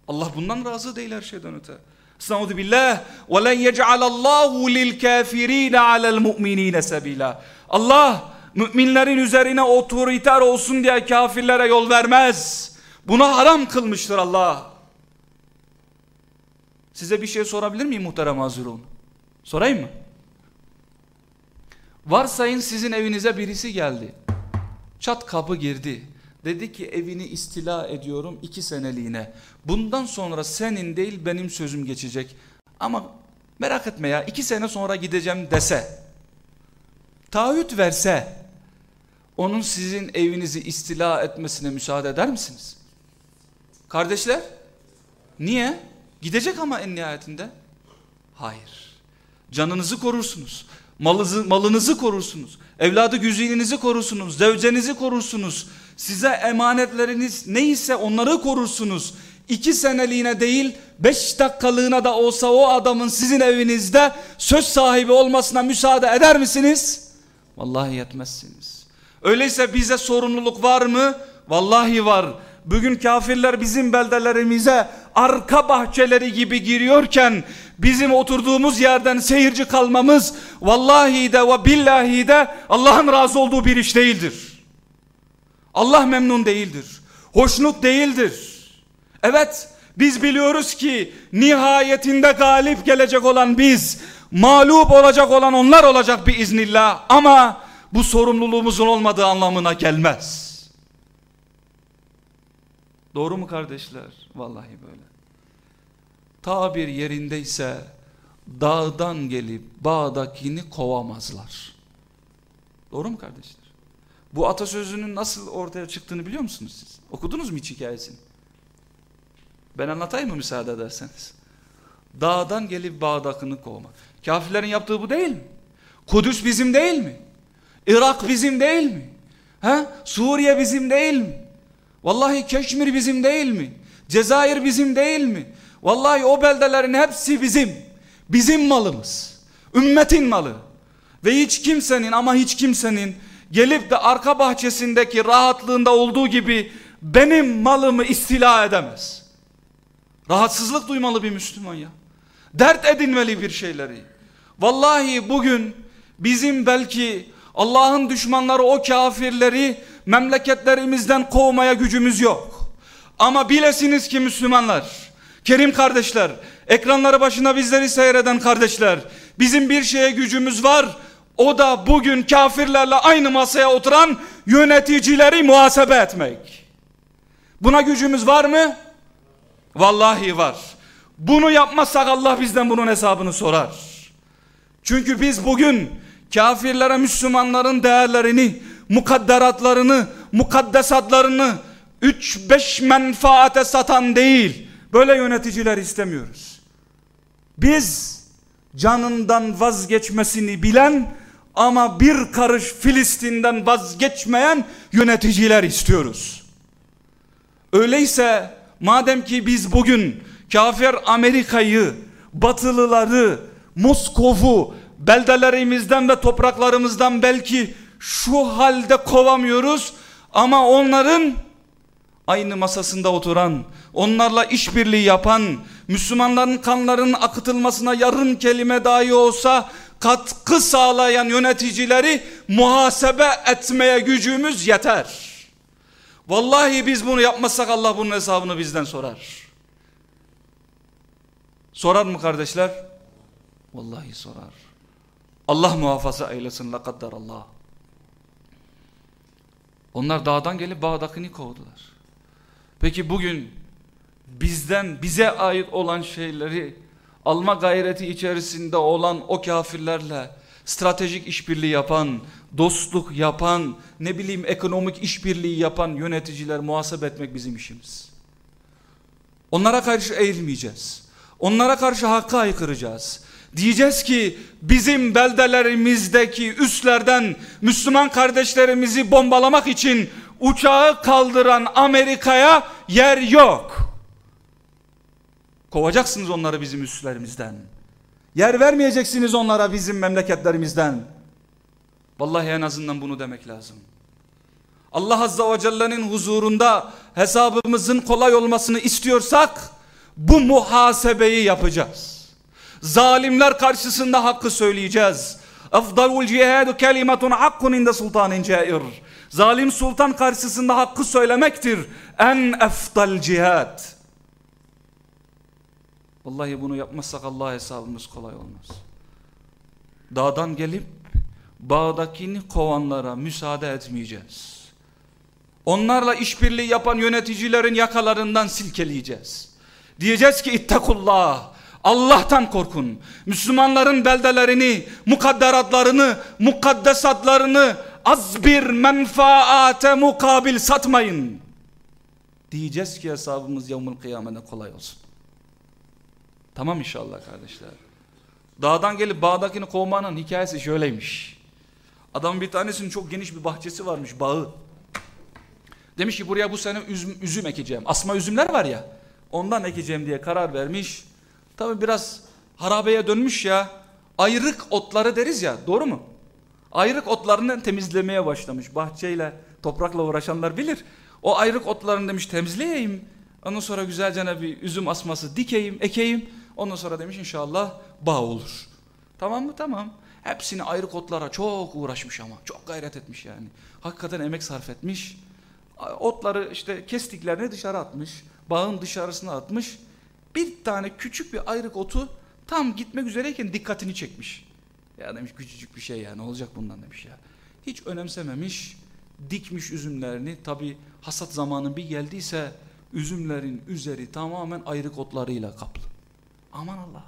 Allah bundan razı değil her şeyden öte. Estağfurullah billah ve len yec'alallahu lil kafirin alel mu'minine sebila. Allah müminlerin üzerine otoriter olsun diye kafirlere yol vermez. Buna haram kılmıştır Allah. Size bir şey sorabilir miyim muhterem Hazirun? Sorayım mı? Varsayın sizin evinize birisi geldi. Çat kapı girdi. Dedi ki evini istila ediyorum iki seneliğine. Bundan sonra senin değil benim sözüm geçecek. Ama merak etme ya iki sene sonra gideceğim dese. Taahhüt verse. Onun sizin evinizi istila etmesine müsaade eder misiniz? Kardeşler. Niye? Gidecek ama en nihayetinde. Hayır. Canınızı korursunuz. Malınızı, malınızı korursunuz. Evladı güzinizi korursunuz. Zevcenizi korursunuz. Size emanetleriniz neyse onları korursunuz. İki seneliğine değil beş dakikalığına da olsa o adamın sizin evinizde söz sahibi olmasına müsaade eder misiniz? Vallahi yetmezsiniz. Öyleyse bize sorumluluk var mı? Vallahi var. Bugün kafirler bizim beldelerimize arka bahçeleri gibi giriyorken bizim oturduğumuz yerden seyirci kalmamız vallahi de ve billahi de Allah'ın razı olduğu bir iş değildir. Allah memnun değildir. Hoşnut değildir. Evet biz biliyoruz ki nihayetinde galip gelecek olan biz, mağlup olacak olan onlar olacak bir iznillah ama bu sorumluluğumuzun olmadığı anlamına gelmez. Doğru mu kardeşler? Vallahi böyle. Ta bir yerindeyse dağdan gelip bağdakini kovamazlar. Doğru mu kardeşler? Bu atasözünün nasıl ortaya çıktığını biliyor musunuz siz? Okudunuz mu hiç hikayesini? Ben anlatayım mı müsaade ederseniz? Dağdan gelip bağdakini kovma. Kafirlerin yaptığı bu değil mi? Kudüs bizim değil mi? Irak bizim değil mi? He? Suriye bizim değil mi? Vallahi Keşmir bizim değil mi? Cezayir bizim değil mi? Vallahi o beldelerin hepsi bizim. Bizim malımız. Ümmetin malı. Ve hiç kimsenin ama hiç kimsenin gelip de arka bahçesindeki rahatlığında olduğu gibi benim malımı istila edemez. Rahatsızlık duymalı bir Müslüman ya. Dert edinmeli bir şeyleri. Vallahi bugün bizim belki Allah'ın düşmanları o kafirleri memleketlerimizden kovmaya gücümüz yok. Ama bilesiniz ki Müslümanlar, Kerim kardeşler, ekranları başına bizleri seyreden kardeşler, bizim bir şeye gücümüz var. O da bugün kafirlerle aynı masaya oturan yöneticileri muhasebe etmek. Buna gücümüz var mı? Vallahi var. Bunu yapmazsak Allah bizden bunun hesabını sorar. Çünkü biz bugün kafirlere Müslümanların değerlerini, mukadderatlarını, mukaddesatlarını 3-5 menfaate satan değil. Böyle yöneticiler istemiyoruz. Biz canından vazgeçmesini bilen ama bir karış Filistin'den vazgeçmeyen yöneticiler istiyoruz. Öyleyse madem ki biz bugün kafir Amerika'yı, batılıları, Moskov'u beldelerimizden ve topraklarımızdan belki şu halde kovamıyoruz ama onların aynı masasında oturan, onlarla işbirliği yapan, Müslümanların kanlarının akıtılmasına yarım kelime dahi olsa katkı sağlayan yöneticileri muhasebe etmeye gücümüz yeter. Vallahi biz bunu yapmazsak Allah bunun hesabını bizden sorar. Sorar mı kardeşler? Vallahi sorar. Allah muhafaza eylesin la Allah. Onlar dağdan gelip Bağdak'ını kovdular. Peki bugün bizden bize ait olan şeyleri alma gayreti içerisinde olan o kafirlerle stratejik işbirliği yapan, dostluk yapan, ne bileyim ekonomik işbirliği yapan yöneticiler muhasebe etmek bizim işimiz. Onlara karşı eğilmeyeceğiz. Onlara karşı hakka aykıracağız. Diyeceğiz ki bizim beldelerimizdeki üslerden Müslüman kardeşlerimizi bombalamak için uçağı kaldıran Amerika'ya yer yok. Kovacaksınız onları bizim üslerimizden. Yer vermeyeceksiniz onlara bizim memleketlerimizden. Vallahi en azından bunu demek lazım. Allah Azza ve Celle'nin huzurunda hesabımızın kolay olmasını istiyorsak bu muhasebeyi yapacağız. Zalimler karşısında hakkı söyleyeceğiz. Afdalul cihadu kelimetun hakkun inde sultanin cair. Zalim sultan karşısında hakkı söylemektir. En efdal cihad. Vallahi bunu yapmazsak Allah hesabımız kolay olmaz. Dağdan gelip bağdakini kovanlara müsaade etmeyeceğiz. Onlarla işbirliği yapan yöneticilerin yakalarından silkeleyeceğiz. Diyeceğiz ki ittakullah. Allah'tan korkun. Müslümanların beldelerini, mukadderatlarını, mukaddesatlarını az bir menfaate mukabil satmayın. Diyeceğiz ki hesabımız yevmül kıyamete kolay olsun. Tamam inşallah kardeşler. Dağdan gelip bağdakini kovmanın hikayesi şöyleymiş. Adamın bir tanesinin çok geniş bir bahçesi varmış, bağı. Demiş ki buraya bu sene üzüm, üzüm ekeceğim. Asma üzümler var ya, ondan ekeceğim diye karar vermiş. Tabi biraz harabeye dönmüş ya. Ayrık otları deriz ya, doğru mu? Ayrık otlarını temizlemeye başlamış. Bahçeyle, toprakla uğraşanlar bilir. O ayrık otlarını demiş temizleyeyim. Ondan sonra güzelce bir üzüm asması dikeyim, ekeyim. Ondan sonra demiş inşallah bağ olur. Tamam mı? Tamam. Hepsini ayrı kotlara çok uğraşmış ama. Çok gayret etmiş yani. Hakikaten emek sarf etmiş. Otları işte kestiklerini dışarı atmış. Bağın dışarısına atmış. Bir tane küçük bir ayrık otu tam gitmek üzereyken dikkatini çekmiş. Ya demiş küçücük bir şey ya ne olacak bundan demiş ya. Hiç önemsememiş. Dikmiş üzümlerini. Tabi hasat zamanı bir geldiyse üzümlerin üzeri tamamen ayrık otlarıyla kaplı. Aman Allah.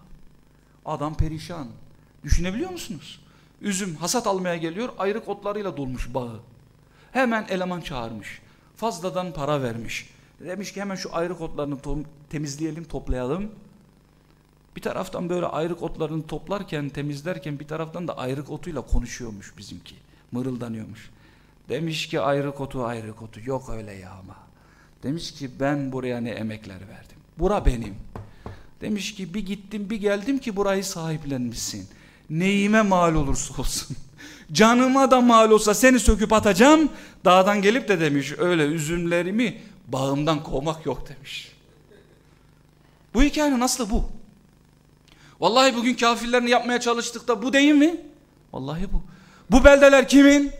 Adam perişan. Düşünebiliyor musunuz? Üzüm hasat almaya geliyor ayrık otlarıyla dolmuş bağı. Hemen eleman çağırmış. Fazladan para vermiş. Demiş ki hemen şu ayrık otlarını temizleyelim toplayalım. Bir taraftan böyle ayrık otlarını toplarken temizlerken bir taraftan da ayrık otuyla konuşuyormuş bizimki. Mırıldanıyormuş. Demiş ki ayrık otu ayrık otu yok öyle ya ama. Demiş ki ben buraya ne emekler verdim. Bura benim. Demiş ki bir gittim bir geldim ki burayı sahiplenmişsin. Neyime mal olursa olsun. Canıma da mal olsa seni söküp atacağım. Dağdan gelip de demiş öyle üzümlerimi bağımdan kovmak yok demiş. Bu hikayenin aslı bu. Vallahi bugün kafirlerini yapmaya çalıştık da bu değil mi? Vallahi bu. Bu beldeler kimin?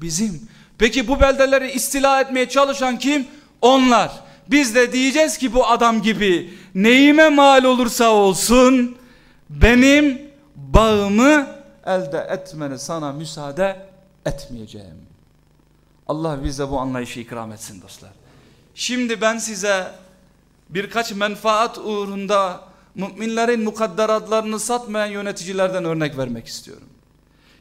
Bizim. Peki bu beldeleri istila etmeye çalışan kim? Onlar. Biz de diyeceğiz ki bu adam gibi neyime mal olursa olsun benim bağımı elde etmeni sana müsaade etmeyeceğim. Allah bize bu anlayışı ikram etsin dostlar. Şimdi ben size birkaç menfaat uğrunda müminlerin mukadderatlarını satmayan yöneticilerden örnek vermek istiyorum.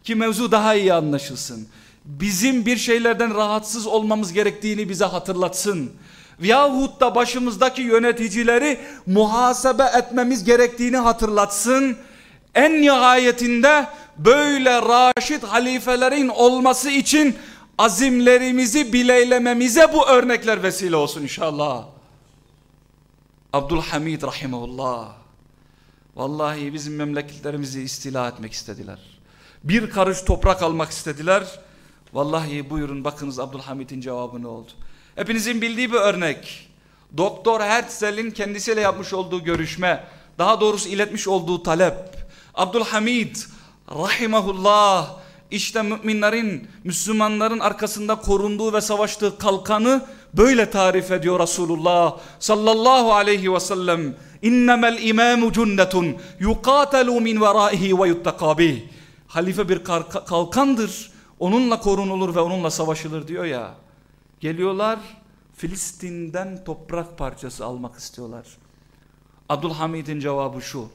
Ki mevzu daha iyi anlaşılsın. Bizim bir şeylerden rahatsız olmamız gerektiğini bize hatırlatsın. Yahut da başımızdaki yöneticileri muhasebe etmemiz gerektiğini hatırlatsın. En nihayetinde böyle raşit halifelerin olması için azimlerimizi bileylememize bu örnekler vesile olsun inşallah. Abdülhamid rahimahullah. Vallahi bizim memleketlerimizi istila etmek istediler. Bir karış toprak almak istediler. Vallahi buyurun bakınız Abdülhamid'in cevabı ne oldu? Hepinizin bildiği bir örnek. Doktor Herzl'in kendisiyle yapmış olduğu görüşme, daha doğrusu iletmiş olduğu talep. Abdülhamid rahimahullah işte müminlerin, Müslümanların arkasında korunduğu ve savaştığı kalkanı böyle tarif ediyor Resulullah sallallahu aleyhi ve sellem. İnnemel imamu cünnetun yukatelu min veraihi ve yuttakabi. Halife bir kalkandır. Onunla korunulur ve onunla savaşılır diyor ya. Geliyorlar Filistin'den toprak parçası almak istiyorlar. Abdülhamid'in cevabı şu.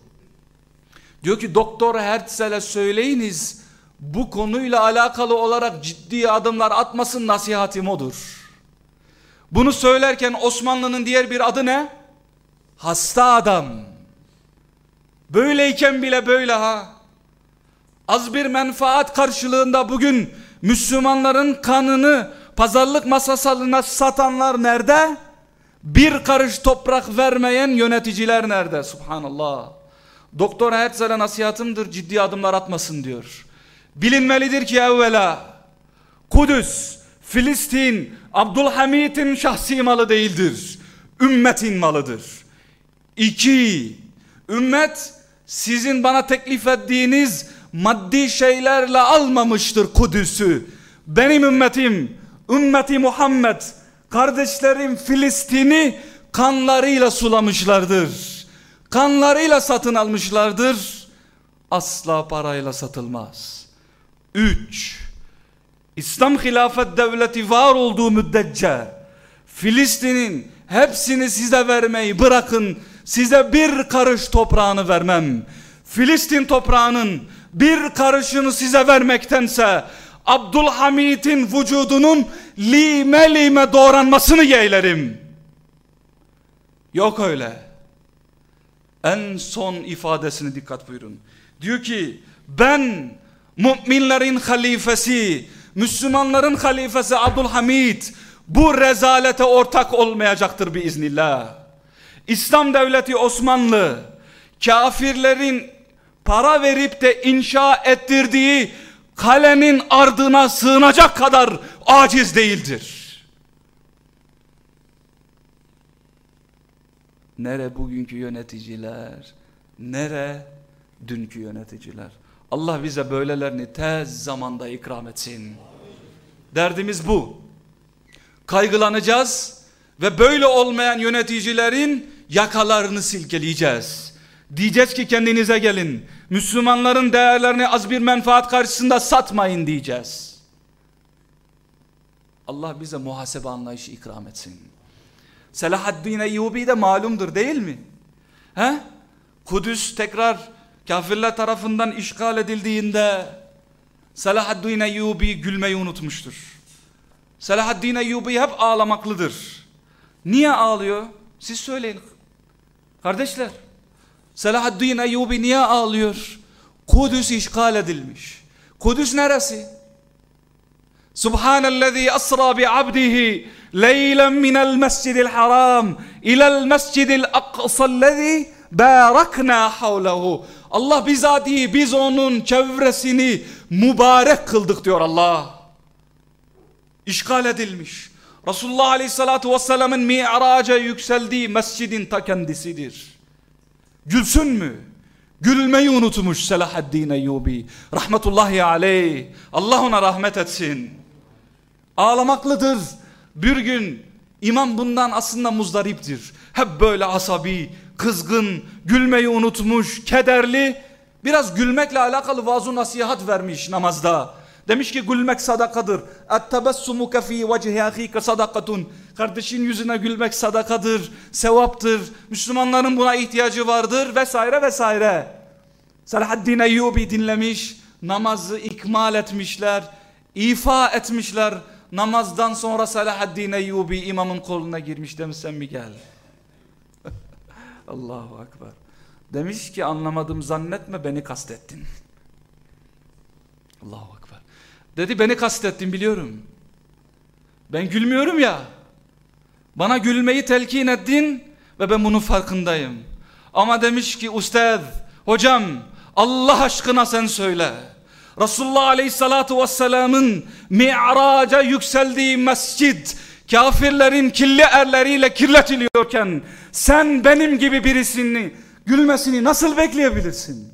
Diyor ki doktor Herzl'e söyleyiniz bu konuyla alakalı olarak ciddi adımlar atmasın nasihatim odur. Bunu söylerken Osmanlı'nın diğer bir adı ne? Hasta adam. Böyleyken bile böyle ha. Az bir menfaat karşılığında bugün Müslümanların kanını pazarlık masasına satanlar nerede? Bir karış toprak vermeyen yöneticiler nerede? Subhanallah. Doktor Herzl'e nasihatımdır ciddi adımlar atmasın diyor. Bilinmelidir ki evvela Kudüs, Filistin, Abdülhamit'in şahsi malı değildir. Ümmetin malıdır. İki, ümmet sizin bana teklif ettiğiniz maddi şeylerle almamıştır Kudüs'ü. Benim ümmetim, ümmeti Muhammed, kardeşlerim Filistin'i kanlarıyla sulamışlardır. Kanlarıyla satın almışlardır. Asla parayla satılmaz. Üç, İslam hilafet devleti var olduğu müddetçe Filistin'in hepsini size vermeyi bırakın size bir karış toprağını vermem. Filistin toprağının bir karışını size vermektense Abdülhamit'in vücudunun lime lime doğranmasını yeğlerim. Yok öyle. En son ifadesini dikkat buyurun. Diyor ki ben müminlerin halifesi, Müslümanların halifesi Abdülhamit bu rezalete ortak olmayacaktır biiznillah. İslam devleti Osmanlı kafirlerin para verip de inşa ettirdiği kalenin ardına sığınacak kadar aciz değildir. Nere bugünkü yöneticiler? Nere dünkü yöneticiler? Allah bize böylelerini tez zamanda ikram etsin. Derdimiz bu. Kaygılanacağız ve böyle olmayan yöneticilerin yakalarını silkeleyeceğiz. Diyeceğiz ki kendinize gelin. Müslümanların değerlerini az bir menfaat karşısında satmayın diyeceğiz. Allah bize muhasebe anlayışı ikram etsin. Selahaddin Eyyubi de malumdur değil mi? He? Kudüs tekrar kafirler tarafından işgal edildiğinde Selahaddin Eyyubi gülmeyi unutmuştur. Selahaddin Eyyubi hep ağlamaklıdır. Niye ağlıyor? Siz söyleyin. Kardeşler. Selahaddin Eyyubi niye ağlıyor? Kudüs işgal edilmiş. Kudüs neresi? Subhanellezi asra bi abdihi leylen minel mescidil haram ilel mescidil aqsallezi barakna havlehu. Allah bizatihi biz onun çevresini mübarek kıldık diyor Allah. İşgal edilmiş. Resulullah Aleyhisselatü Vesselam'ın mi'raca yükseldiği mescidin ta kendisidir. Gülsün mü? Gülmeyi unutmuş Selahaddin Eyyubi. Rahmetullahi aleyh. Allah ona rahmet etsin. Ağlamaklıdır. Bir gün imam bundan aslında muzdariptir. Hep böyle asabi, kızgın, gülmeyi unutmuş, kederli. Biraz gülmekle alakalı vaaz nasihat vermiş namazda. Demiş ki gülmek sadakadır. Ettebessumuke fi vecihi ahike sadakatun. Kardeşin yüzüne gülmek sadakadır, sevaptır. Müslümanların buna ihtiyacı vardır vesaire vesaire. Selahaddin Eyyubi dinlemiş, namazı ikmal etmişler, ifa etmişler. Namazdan sonra Selahaddin Eyyubi imamın koluna girmiş demiş sen mi gel? Allahu Akbar. Demiş ki anlamadım zannetme beni kastettin. Allahu Akbar. Dedi beni kastettin biliyorum. Ben gülmüyorum ya. Bana gülmeyi telkin ettin ve ben bunun farkındayım. Ama demiş ki ustad, hocam Allah aşkına sen söyle. Resulullah Aleyhissalatu Vesselam'ın mi'raca yükseldiği mescid kafirlerin kirli erleriyle kirletiliyorken sen benim gibi birisini gülmesini nasıl bekleyebilirsin?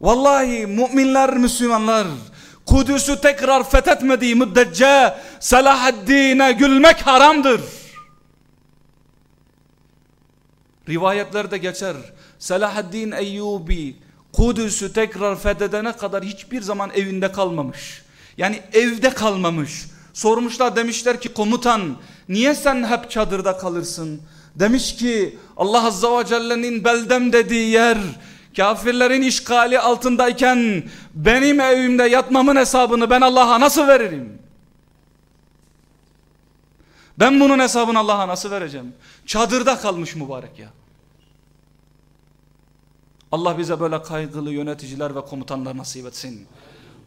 Vallahi müminler, Müslümanlar Kudüs'ü tekrar fethetmediği müddetçe Selahaddin'e gülmek haramdır. Rivayetlerde geçer. Selahaddin Eyyubi Kudüs'ü tekrar fethedene kadar hiçbir zaman evinde kalmamış. Yani evde kalmamış. Sormuşlar demişler ki komutan niye sen hep çadırda kalırsın? Demiş ki Allah Azza ve Celle'nin beldem dediği yer kafirlerin işgali altındayken benim evimde yatmamın hesabını ben Allah'a nasıl veririm? Ben bunun hesabını Allah'a nasıl vereceğim? Çadırda kalmış mübarek ya. Allah bize böyle kaygılı yöneticiler ve komutanlar nasip etsin.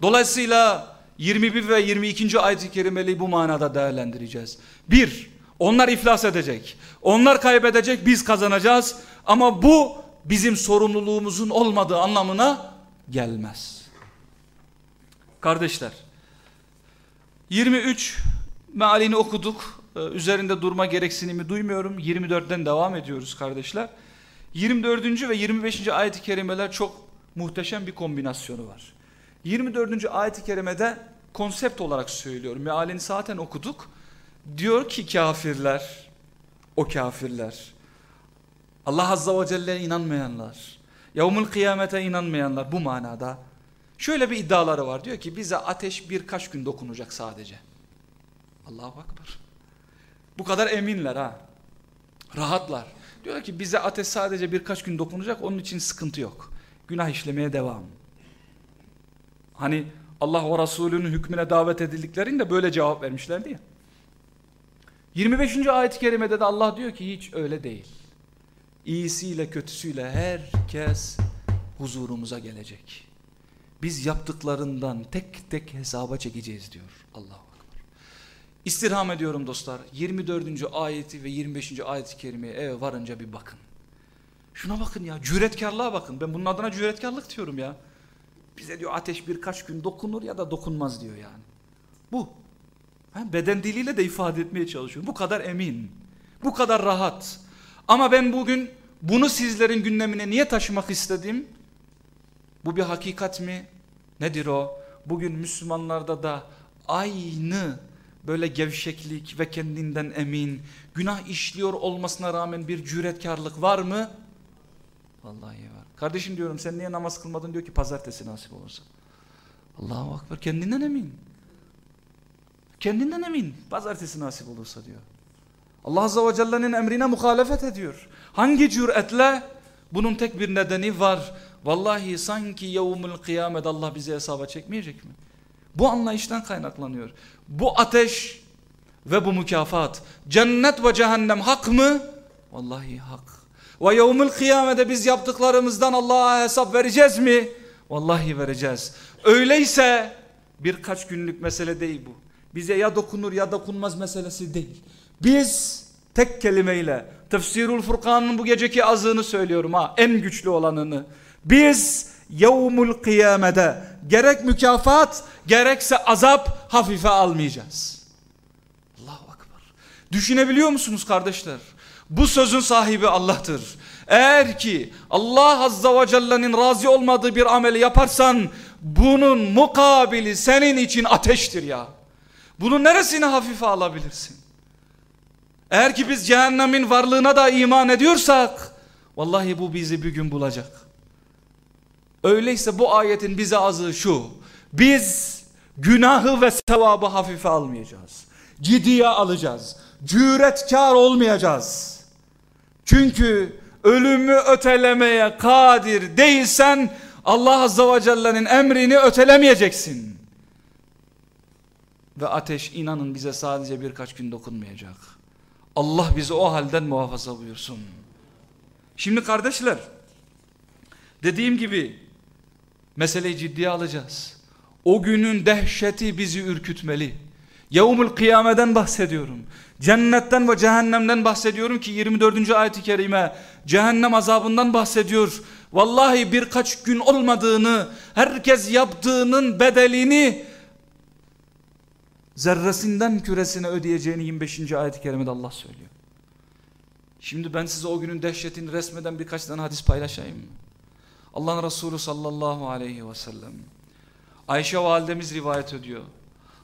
Dolayısıyla 21 ve 22. ayet-i kerimeyi bu manada değerlendireceğiz. Bir, onlar iflas edecek. Onlar kaybedecek, biz kazanacağız. Ama bu bizim sorumluluğumuzun olmadığı anlamına gelmez. Kardeşler, 23 mealini okuduk. Ee, üzerinde durma gereksinimi duymuyorum. 24'ten devam ediyoruz kardeşler. 24. ve 25. ayet-i kerimeler çok muhteşem bir kombinasyonu var. 24. ayet-i kerimede konsept olarak söylüyorum. Mealini zaten okuduk. Diyor ki kafirler, o kafirler, Allah Azza ve Celle'ye inanmayanlar, yavmul kıyamete inanmayanlar bu manada şöyle bir iddiaları var. Diyor ki bize ateş birkaç gün dokunacak sadece. Allahu Akbar. Bu kadar eminler ha. Rahatlar. Diyor ki bize ateş sadece birkaç gün dokunacak onun için sıkıntı yok. Günah işlemeye devam. Hani Allah ve Resulünün hükmüne davet edildiklerinde böyle cevap vermişlerdi ya. 25. ayet-i kerimede de Allah diyor ki hiç öyle değil. İyisiyle kötüsüyle herkes huzurumuza gelecek. Biz yaptıklarından tek tek hesaba çekeceğiz diyor Allah. İstirham ediyorum dostlar 24. ayeti ve 25. ayet-i kerimeye eve varınca bir bakın. Şuna bakın ya cüretkarlığa bakın ben bunun adına cüretkarlık diyorum ya. Bize diyor ateş birkaç gün dokunur ya da dokunmaz diyor yani. Bu. Beden diliyle de ifade etmeye çalışıyorum. Bu kadar emin. Bu kadar rahat. Ama ben bugün bunu sizlerin gündemine niye taşımak istedim? Bu bir hakikat mi? Nedir o? Bugün Müslümanlarda da aynı böyle gevşeklik ve kendinden emin, günah işliyor olmasına rağmen bir cüretkarlık var mı? Vallahi var. Kardeşim diyorum sen niye namaz kılmadın diyor ki pazartesi nasip olursa. Allahu Akbar kendinden emin. Kendinden emin. Pazartesi nasip olursa diyor. Allah Azze ve Celle'nin emrine muhalefet ediyor. Hangi cüretle? Bunun tek bir nedeni var. Vallahi sanki yevmül kıyamet Allah bizi hesaba çekmeyecek mi? Bu anlayıştan kaynaklanıyor. Bu ateş ve bu mükafat. Cennet ve cehennem hak mı? Vallahi hak. Ve yevmül kıyamede biz yaptıklarımızdan Allah'a hesap vereceğiz mi? Vallahi vereceğiz. Öyleyse birkaç günlük mesele değil bu. Bize ya dokunur ya dokunmaz meselesi değil. Biz tek kelimeyle Tefsirul Furkan'ın bu geceki azığını söylüyorum ha en güçlü olanını. Biz yevmul kıyamede gerek mükafat gerekse azap hafife almayacağız. Allahu Akbar. Düşünebiliyor musunuz kardeşler? Bu sözün sahibi Allah'tır. Eğer ki Allah Azza ve Celle'nin razı olmadığı bir ameli yaparsan bunun mukabili senin için ateştir ya. Bunun neresini hafife alabilirsin? Eğer ki biz cehennemin varlığına da iman ediyorsak vallahi bu bizi bir gün bulacak. Öyleyse bu ayetin bize azı şu. Biz günahı ve sevabı hafife almayacağız. Ciddiye alacağız. Cüretkar olmayacağız. Çünkü ölümü ötelemeye kadir değilsen Allah Azze ve Celle'nin emrini ötelemeyeceksin. Ve ateş inanın bize sadece birkaç gün dokunmayacak. Allah bizi o halden muhafaza buyursun. Şimdi kardeşler dediğim gibi meseleyi ciddiye alacağız. O günün dehşeti bizi ürkütmeli. Yevmül kıyameden bahsediyorum. Cennetten ve cehennemden bahsediyorum ki 24. ayet-i kerime cehennem azabından bahsediyor. Vallahi birkaç gün olmadığını, herkes yaptığının bedelini zerresinden küresine ödeyeceğini 25. ayet-i kerimede Allah söylüyor. Şimdi ben size o günün dehşetini resmeden birkaç tane hadis paylaşayım? Allah'ın Resulü sallallahu aleyhi ve sellem Ayşe validemiz rivayet ediyor.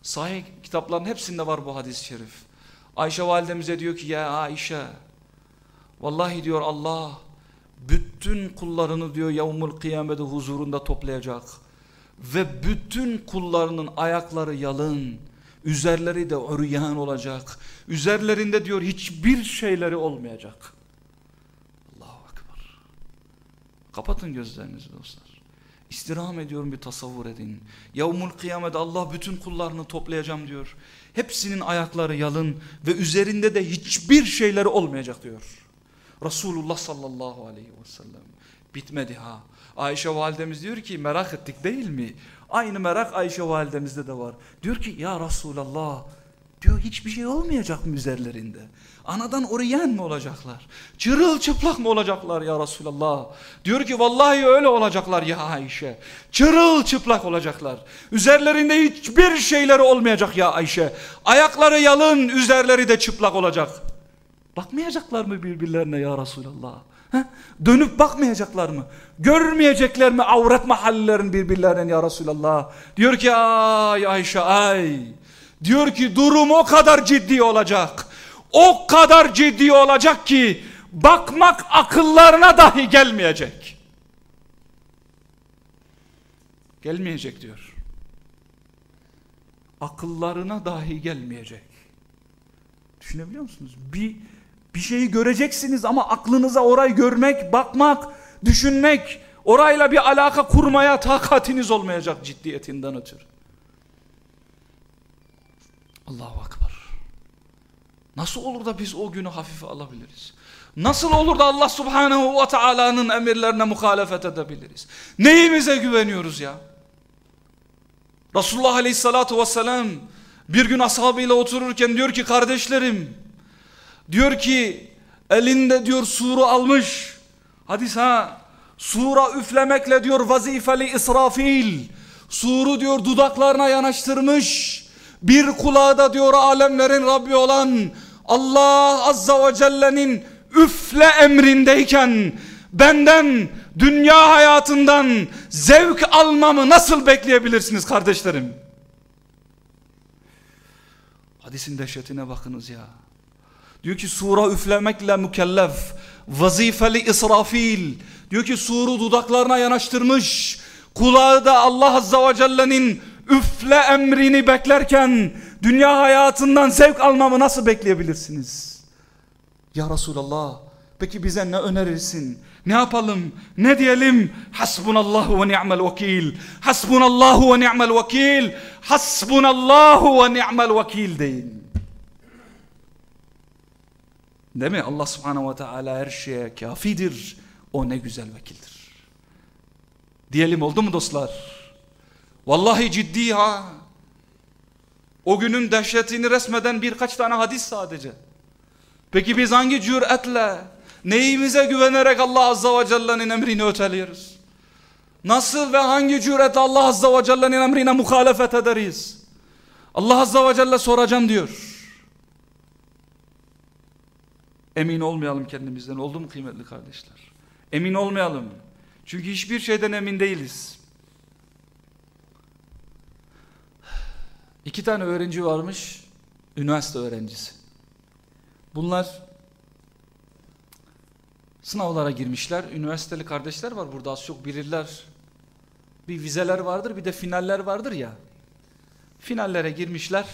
Sahih kitapların hepsinde var bu hadis-i şerif. Ayşe validemize diyor ki ya Ayşe vallahi diyor Allah bütün kullarını diyor yavmul kıyamede huzurunda toplayacak ve bütün kullarının ayakları yalın üzerleri de öryan olacak üzerlerinde diyor hiçbir şeyleri olmayacak Allahu Ekber Kapatın gözlerinizi dostlar. İstirham ediyorum bir tasavvur edin. Yavmul kıyamede Allah bütün kullarını toplayacağım diyor. Hepsinin ayakları yalın ve üzerinde de hiçbir şeyleri olmayacak diyor. Resulullah sallallahu aleyhi ve sellem. Bitmedi ha. Ayşe validemiz diyor ki merak ettik değil mi? Aynı merak Ayşe validemizde de var. Diyor ki ya Resulallah diyor hiçbir şey olmayacak mı üzerlerinde? Anadan oruyen mi olacaklar? Çırılçıplak mı olacaklar ya Resulallah? Diyor ki vallahi öyle olacaklar ya Ayşe. Çırılçıplak olacaklar. Üzerlerinde hiçbir şeyleri olmayacak ya Ayşe. Ayakları yalın, üzerleri de çıplak olacak. Bakmayacaklar mı birbirlerine ya Resulallah? He? Dönüp bakmayacaklar mı? Görmeyecekler mi avret mahallerin birbirlerine ya Resulallah? Diyor ki ay Ayşe ay. Diyor ki durum o kadar ciddi olacak. O kadar ciddi olacak ki bakmak akıllarına dahi gelmeyecek. Gelmeyecek diyor. Akıllarına dahi gelmeyecek. Düşünebiliyor musunuz? Bir bir şeyi göreceksiniz ama aklınıza orayı görmek, bakmak, düşünmek, orayla bir alaka kurmaya takatiniz olmayacak ciddiyetinden ötürü. Allahu Akbar. Nasıl olur da biz o günü hafife alabiliriz? Nasıl olur da Allah Subhanahu ve Taala'nın emirlerine muhalefet edebiliriz? Neyimize güveniyoruz ya? Resulullah Aleyhissalatu Vesselam bir gün ashabıyla otururken diyor ki kardeşlerim diyor ki elinde diyor suru almış hadis ha sura üflemekle diyor vazifeli İsrafil suru diyor dudaklarına yanaştırmış bir kulağı da diyor alemlerin Rabbi olan Allah Azza ve Celle'nin üfle emrindeyken benden dünya hayatından zevk almamı nasıl bekleyebilirsiniz kardeşlerim? Hadisin dehşetine bakınız ya. Diyor ki sura üflemekle mükellef. Vazifeli İsrafil. Diyor ki suru dudaklarına yanaştırmış. Kulağı da Allah Azza ve Celle'nin üfle emrini beklerken dünya hayatından zevk almamı nasıl bekleyebilirsiniz? Ya Resulallah peki bize ne önerirsin? Ne yapalım? Ne diyelim? Hasbunallahu ve ni'mel vekil. Hasbunallahu ve ni'mel vekil. Hasbunallahu ve ni'mel vekil deyin. Değil mi? Allah subhanehu ve teala her şeye kafidir. O ne güzel vekildir. Diyelim oldu mu dostlar? Vallahi ciddi ha. O günün dehşetini resmeden birkaç tane hadis sadece. Peki biz hangi cüretle, neyimize güvenerek Allah Azza ve Celle'nin emrini öteliyoruz? Nasıl ve hangi cüretle Allah Azza ve Celle'nin emrine muhalefet ederiz? Allah Azza ve Celle soracağım diyor. Emin olmayalım kendimizden. Oldu mu kıymetli kardeşler? Emin olmayalım. Çünkü hiçbir şeyden emin değiliz. İki tane öğrenci varmış. Üniversite öğrencisi. Bunlar sınavlara girmişler. Üniversiteli kardeşler var burada az çok bilirler. Bir vizeler vardır bir de finaller vardır ya. Finallere girmişler.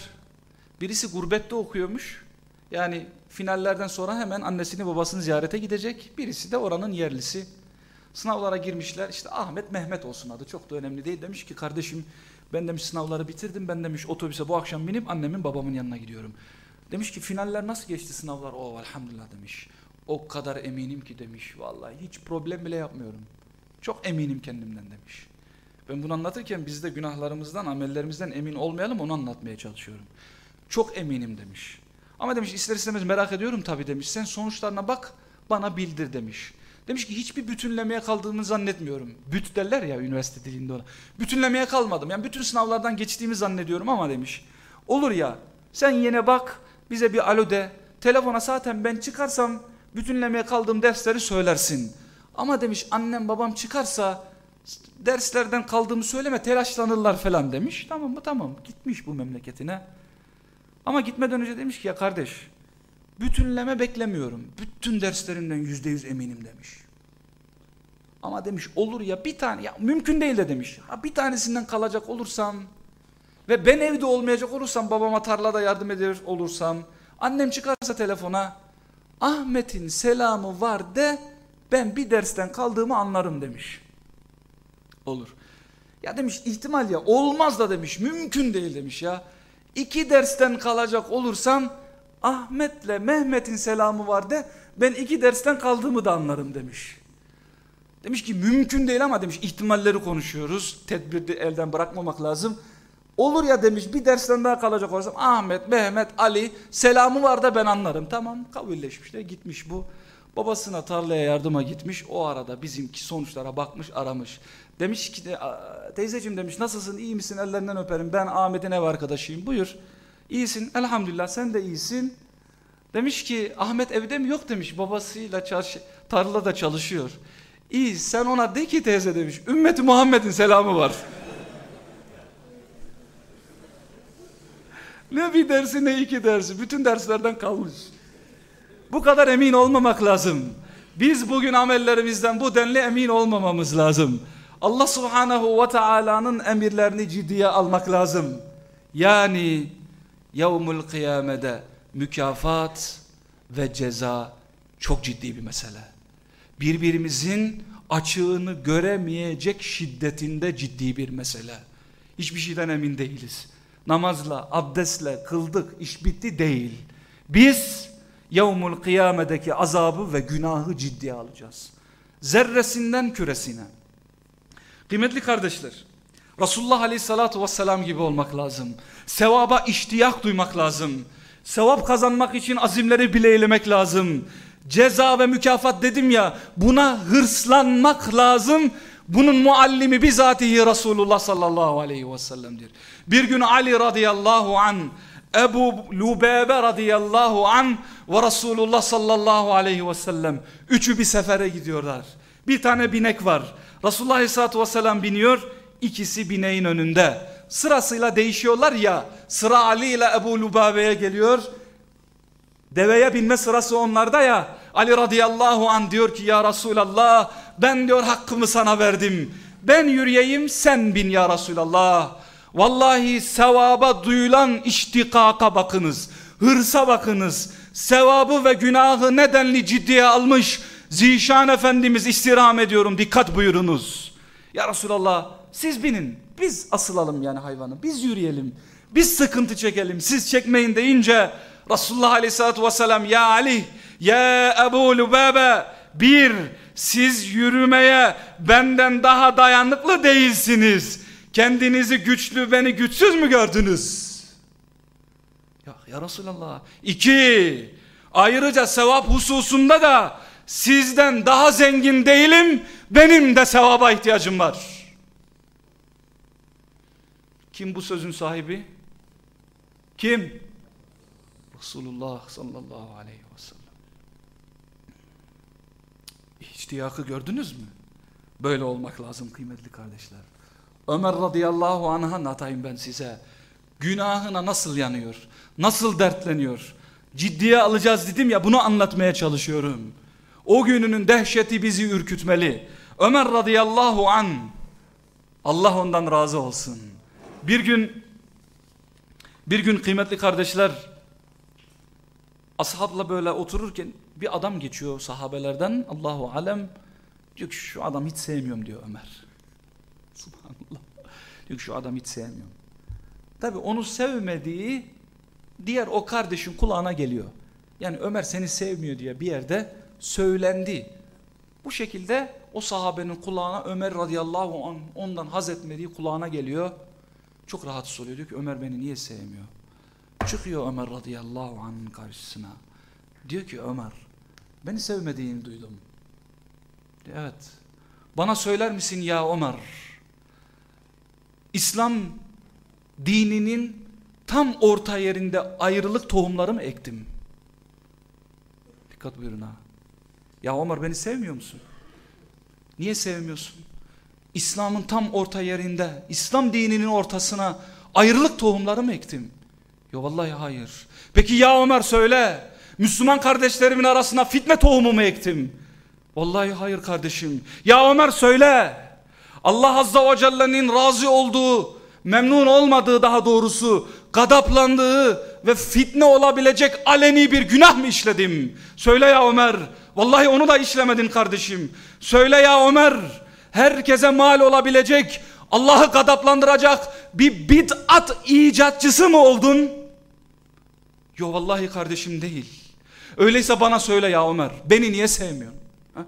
Birisi gurbette okuyormuş. Yani finallerden sonra hemen annesini babasını ziyarete gidecek. Birisi de oranın yerlisi. Sınavlara girmişler. İşte Ahmet Mehmet olsun adı. Çok da önemli değil. Demiş ki kardeşim ben demiş sınavları bitirdim. Ben demiş otobüse bu akşam binip annemin babamın yanına gidiyorum. Demiş ki finaller nasıl geçti sınavlar? O elhamdülillah demiş. O kadar eminim ki demiş. Vallahi hiç problem bile yapmıyorum. Çok eminim kendimden demiş. Ben bunu anlatırken biz de günahlarımızdan, amellerimizden emin olmayalım onu anlatmaya çalışıyorum. Çok eminim demiş. Ama demiş ister istemez merak ediyorum tabii demiş. Sen sonuçlarına bak bana bildir demiş. Demiş ki hiçbir bütünlemeye kaldığımı zannetmiyorum. Büt derler ya üniversite dilinde ona. Bütünlemeye kalmadım. Yani bütün sınavlardan geçtiğimi zannediyorum ama demiş. Olur ya sen yine bak bize bir alo de. Telefona zaten ben çıkarsam bütünlemeye kaldığım dersleri söylersin. Ama demiş annem babam çıkarsa derslerden kaldığımı söyleme telaşlanırlar falan demiş. Tamam mı tamam gitmiş bu memleketine. Ama gitmeden önce demiş ki ya kardeş bütünleme beklemiyorum. Bütün derslerinden yüzde yüz eminim demiş. Ama demiş olur ya bir tane ya mümkün değil de demiş. Ha bir tanesinden kalacak olursam ve ben evde olmayacak olursam babama tarlada yardım eder olursam annem çıkarsa telefona Ahmet'in selamı var de ben bir dersten kaldığımı anlarım demiş. Olur. Ya demiş ihtimal ya olmaz da demiş mümkün değil demiş ya. İki dersten kalacak olursam Ahmet'le Mehmet'in selamı var de ben iki dersten kaldığımı da anlarım demiş. Demiş ki mümkün değil ama demiş ihtimalleri konuşuyoruz. Tedbiri elden bırakmamak lazım. Olur ya demiş bir dersten daha kalacak olursam Ahmet, Mehmet, Ali selamı var da ben anlarım. Tamam kabulleşmiş de gitmiş bu. Babasına tarlaya yardıma gitmiş. O arada bizimki sonuçlara bakmış aramış. Demiş ki teyzeciğim demiş nasılsın iyi misin ellerinden öperim ben Ahmet'in ev arkadaşıyım buyur. İyisin elhamdülillah sen de iyisin. Demiş ki Ahmet evde mi yok demiş babasıyla çarşı, tarlada çalışıyor. İyi sen ona de ki teyze demiş ümmeti Muhammed'in selamı var. ne bir dersi ne iki dersi bütün derslerden kalmış. Bu kadar emin olmamak lazım. Biz bugün amellerimizden bu denli emin olmamamız lazım. Allah subhanahu ve taala'nın emirlerini ciddiye almak lazım. Yani yevmul kıyamede mükafat ve ceza çok ciddi bir mesele. Birbirimizin açığını göremeyecek şiddetinde ciddi bir mesele. Hiçbir şeyden emin değiliz. Namazla, abdestle kıldık, iş bitti değil. Biz yevmul kıyamedeki azabı ve günahı ciddiye alacağız. Zerresinden küresine. Kıymetli kardeşler, Resulullah Aleyhisselatü Vesselam gibi olmak lazım. Sevaba iştiyak duymak lazım. Sevap kazanmak için azimleri bileylemek lazım. Ceza ve mükafat dedim ya buna hırslanmak lazım. Bunun muallimi bizatihi Resulullah sallallahu aleyhi ve sellem'dir. Bir gün Ali radıyallahu an Ebu Lubebe radıyallahu an ve Resulullah sallallahu aleyhi ve sellem üçü bir sefere gidiyorlar. Bir tane binek var. Resulullah aleyhissalatü vesselam biniyor. ikisi bineğin önünde. Sırasıyla değişiyorlar ya. Sıra Ali ile Ebu Lubabe'ye geliyor. Deveye binme sırası onlarda ya. Ali radıyallahu an diyor ki ya Resulallah ben diyor hakkımı sana verdim. Ben yürüyeyim sen bin ya Resulallah. Vallahi sevaba duyulan iştikaka bakınız. Hırsa bakınız. Sevabı ve günahı nedenli ciddiye almış. Zişan Efendimiz istirham ediyorum dikkat buyurunuz. Ya Resulallah siz binin biz asılalım yani hayvanı biz yürüyelim. Biz sıkıntı çekelim siz çekmeyin deyince Resulullah Aleyhisselatü Vesselam ya Ali ya Ebu Lübebe bir siz yürümeye benden daha dayanıklı değilsiniz. Kendinizi güçlü beni güçsüz mü gördünüz? Ya, ya Resulallah. İki, ayrıca sevap hususunda da sizden daha zengin değilim. Benim de sevaba ihtiyacım var. Kim bu sözün sahibi? Kim? Resulullah sallallahu aleyhi ve sellem. İhtiyakı gördünüz mü? Böyle olmak lazım kıymetli kardeşler. Ömer radıyallahu anh'a anlatayım ben size. Günahına nasıl yanıyor? Nasıl dertleniyor? Ciddiye alacağız dedim ya bunu anlatmaya çalışıyorum. O gününün dehşeti bizi ürkütmeli. Ömer radıyallahu an Allah ondan razı olsun. Bir gün bir gün kıymetli kardeşler ashabla böyle otururken bir adam geçiyor sahabelerden Allahu alem diyor ki şu adam hiç sevmiyorum diyor Ömer. Subhanallah. Diyor ki şu adam hiç sevmiyorum. Tabi onu sevmediği diğer o kardeşin kulağına geliyor. Yani Ömer seni sevmiyor diye bir yerde söylendi. Bu şekilde o sahabenin kulağına Ömer radıyallahu anh ondan haz etmediği kulağına geliyor. Çok rahatsız oluyor. Diyor ki Ömer beni niye sevmiyor? Çıkıyor Ömer radıyallahu anh'ın karşısına. Diyor ki Ömer beni sevmediğini duydum. Diyor, evet. Bana söyler misin ya Ömer? İslam dininin tam orta yerinde ayrılık tohumları mı ektim? Dikkat buyurun ha. Ya Ömer beni sevmiyor musun? Niye sevmiyorsun? İslam'ın tam orta yerinde, İslam dininin ortasına ayrılık tohumları mı ektim? Ya vallahi hayır. Peki ya Ömer söyle. Müslüman kardeşlerimin arasına fitne tohumu mu ektim? Vallahi hayır kardeşim. Ya Ömer söyle. Allah Azza ve Celle'nin razı olduğu, memnun olmadığı daha doğrusu, gadaplandığı ve fitne olabilecek aleni bir günah mı işledim? Söyle ya Ömer. Vallahi onu da işlemedin kardeşim. Söyle ya Ömer herkese mal olabilecek Allah'ı gadaplandıracak bir bid'at icatçısı mı oldun? Yo vallahi kardeşim değil. Öyleyse bana söyle ya Ömer beni niye sevmiyorsun? Ha?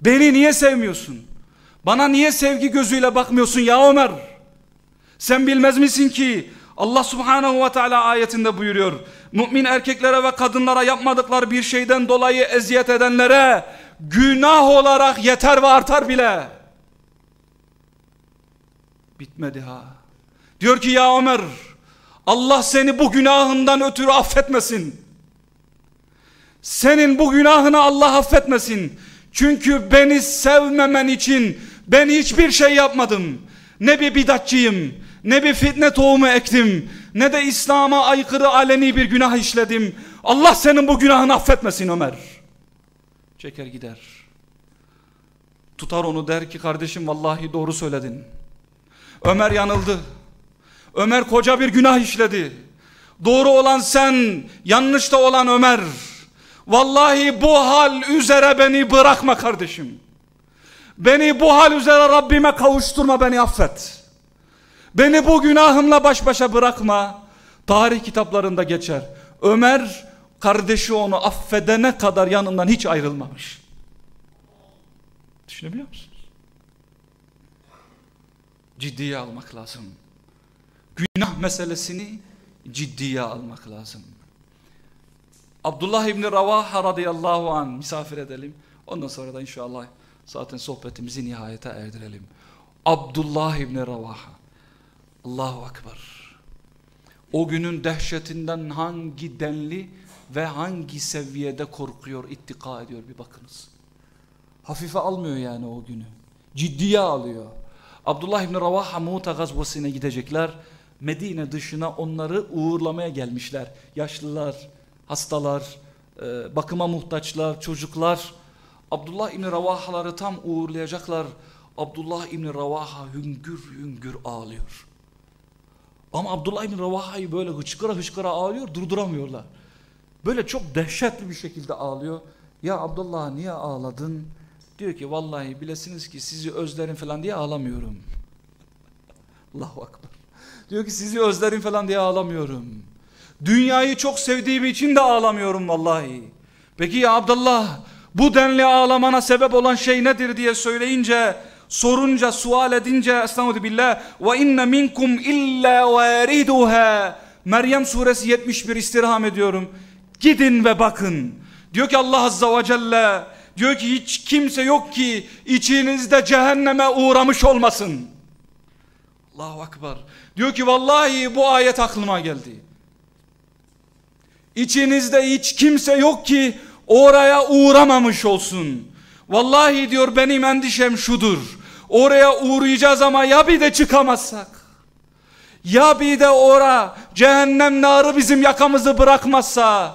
Beni niye sevmiyorsun? Bana niye sevgi gözüyle bakmıyorsun ya Ömer? Sen bilmez misin ki Allah subhanehu ve teala ayetinde buyuruyor. Mümin erkeklere ve kadınlara yapmadıkları bir şeyden dolayı eziyet edenlere günah olarak yeter ve artar bile. Bitmedi ha. Diyor ki ya Ömer Allah seni bu günahından ötürü affetmesin. Senin bu günahını Allah affetmesin. Çünkü beni sevmemen için ben hiçbir şey yapmadım. Ne bir bidatçıyım, ne bir fitne tohumu ektim, ne de İslam'a aykırı aleni bir günah işledim. Allah senin bu günahını affetmesin Ömer. Çeker gider. Tutar onu der ki kardeşim vallahi doğru söyledin. Ömer yanıldı. Ömer koca bir günah işledi. Doğru olan sen, yanlış da olan Ömer. Vallahi bu hal üzere beni bırakma kardeşim. Beni bu hal üzere Rabbime kavuşturma beni affet. Beni bu günahımla baş başa bırakma. Tarih kitaplarında geçer. Ömer kardeşi onu affedene kadar yanından hiç ayrılmamış. Düşünebiliyor musunuz? Ciddiye almak lazım. Günah meselesini ciddiye almak lazım. Abdullah İbni Ravaha radıyallahu an misafir edelim. Ondan sonra da inşallah zaten sohbetimizi nihayete erdirelim. Abdullah İbni Ravaha. Allahu Akbar. O günün dehşetinden hangi denli ve hangi seviyede korkuyor, ittika ediyor bir bakınız. Hafife almıyor yani o günü. Ciddiye alıyor. Abdullah İbni Ravaha Muta gazvasına gidecekler. Medine dışına onları uğurlamaya gelmişler. Yaşlılar, hastalar, e, bakıma muhtaçlar, çocuklar. Abdullah İbni Ravaha'ları tam uğurlayacaklar. Abdullah İbni Ravaha hüngür hüngür ağlıyor. Ama Abdullah İbni Ravaha'yı böyle hıçkıra hıçkıra ağlıyor durduramıyorlar. Böyle çok dehşetli bir şekilde ağlıyor. Ya Abdullah niye ağladın? Diyor ki vallahi bilesiniz ki sizi özlerim falan diye ağlamıyorum. Allahu Akbar. Diyor ki sizi özlerim falan diye ağlamıyorum. Dünyayı çok sevdiğim için de ağlamıyorum vallahi. Peki ya Abdullah bu denli ağlamana sebep olan şey nedir diye söyleyince sorunca sual edince estağfurullah billah ve inne minkum illa variduha Meryem suresi 71 istirham ediyorum. Gidin ve bakın. Diyor ki Allah azza ve celle diyor ki hiç kimse yok ki içinizde cehenneme uğramış olmasın. Allahu akbar. Diyor ki vallahi bu ayet aklıma geldi. İçinizde hiç kimse yok ki oraya uğramamış olsun. Vallahi diyor benim endişem şudur. Oraya uğrayacağız ama ya bir de çıkamazsak. Ya bir de ora cehennem narı bizim yakamızı bırakmazsa.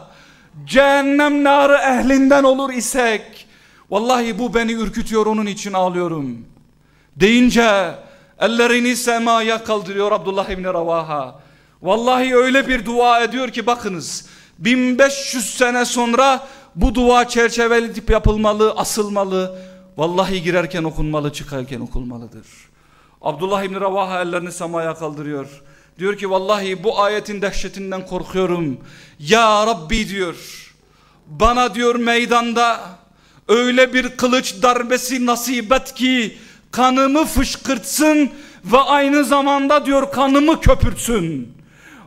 Cehennem narı ehlinden olur isek. Vallahi bu beni ürkütüyor onun için ağlıyorum. Deyince ellerini semaya kaldırıyor Abdullah İbni Ravaha. Vallahi öyle bir dua ediyor ki bakınız 1500 sene sonra bu dua çerçevelenip yapılmalı, asılmalı. Vallahi girerken okunmalı, çıkarken okunmalıdır. Abdullah İbni Ravaha ellerini semaya kaldırıyor. Diyor ki vallahi bu ayetin dehşetinden korkuyorum. Ya Rabbi diyor. Bana diyor meydanda öyle bir kılıç darbesi nasip et ki kanımı fışkırtsın ve aynı zamanda diyor kanımı köpürtsün.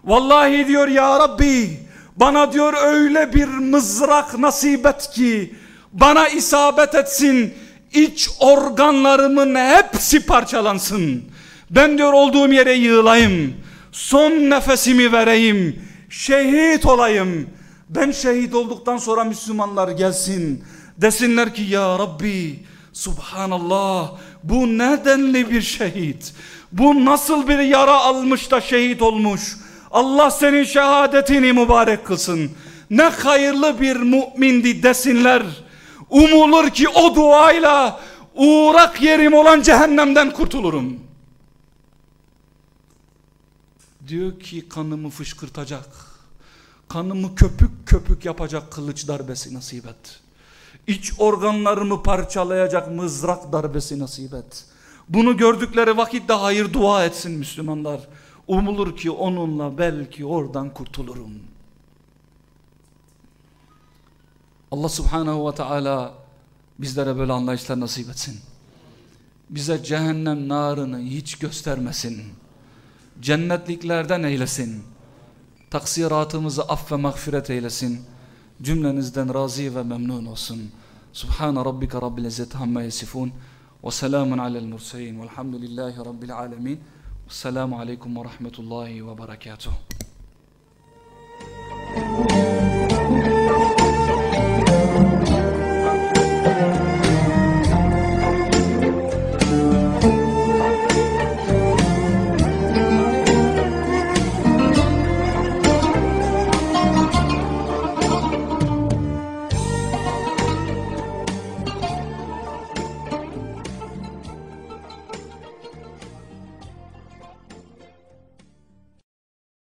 Vallahi diyor ya Rabbi bana diyor öyle bir mızrak nasip et ki bana isabet etsin iç organlarımın hepsi parçalansın. Ben diyor olduğum yere yığılayım. Son nefesimi vereyim. Şehit olayım. Ben şehit olduktan sonra Müslümanlar gelsin. Desinler ki ya Rabbi Subhanallah bu nedenli bir şehit. Bu nasıl bir yara almış da şehit olmuş. Allah senin şehadetini mübarek kılsın. Ne hayırlı bir mümindi desinler. Umulur ki o duayla uğrak yerim olan cehennemden kurtulurum. Diyor ki kanımı fışkırtacak. Kanımı köpük köpük yapacak kılıç darbesi nasip et. iç organlarımı parçalayacak mızrak darbesi nasip et. Bunu gördükleri vakitte hayır dua etsin Müslümanlar. Umulur ki onunla belki oradan kurtulurum. Allah subhanahu ve teala bizlere böyle anlayışlar nasip etsin. Bize cehennem narını hiç göstermesin. Cennetliklerden eylesin. Taksiratımızı aff ve mağfiret eylesin. Cümlenizden razı ve memnun olsun. Subhane rabbike rabbil izzeti amma yasifun. Ve selamun alel murselin. Velhamdülillahi rabbil alemin. Selamun aleyküm ve rahmetullahi ve berekatuhu.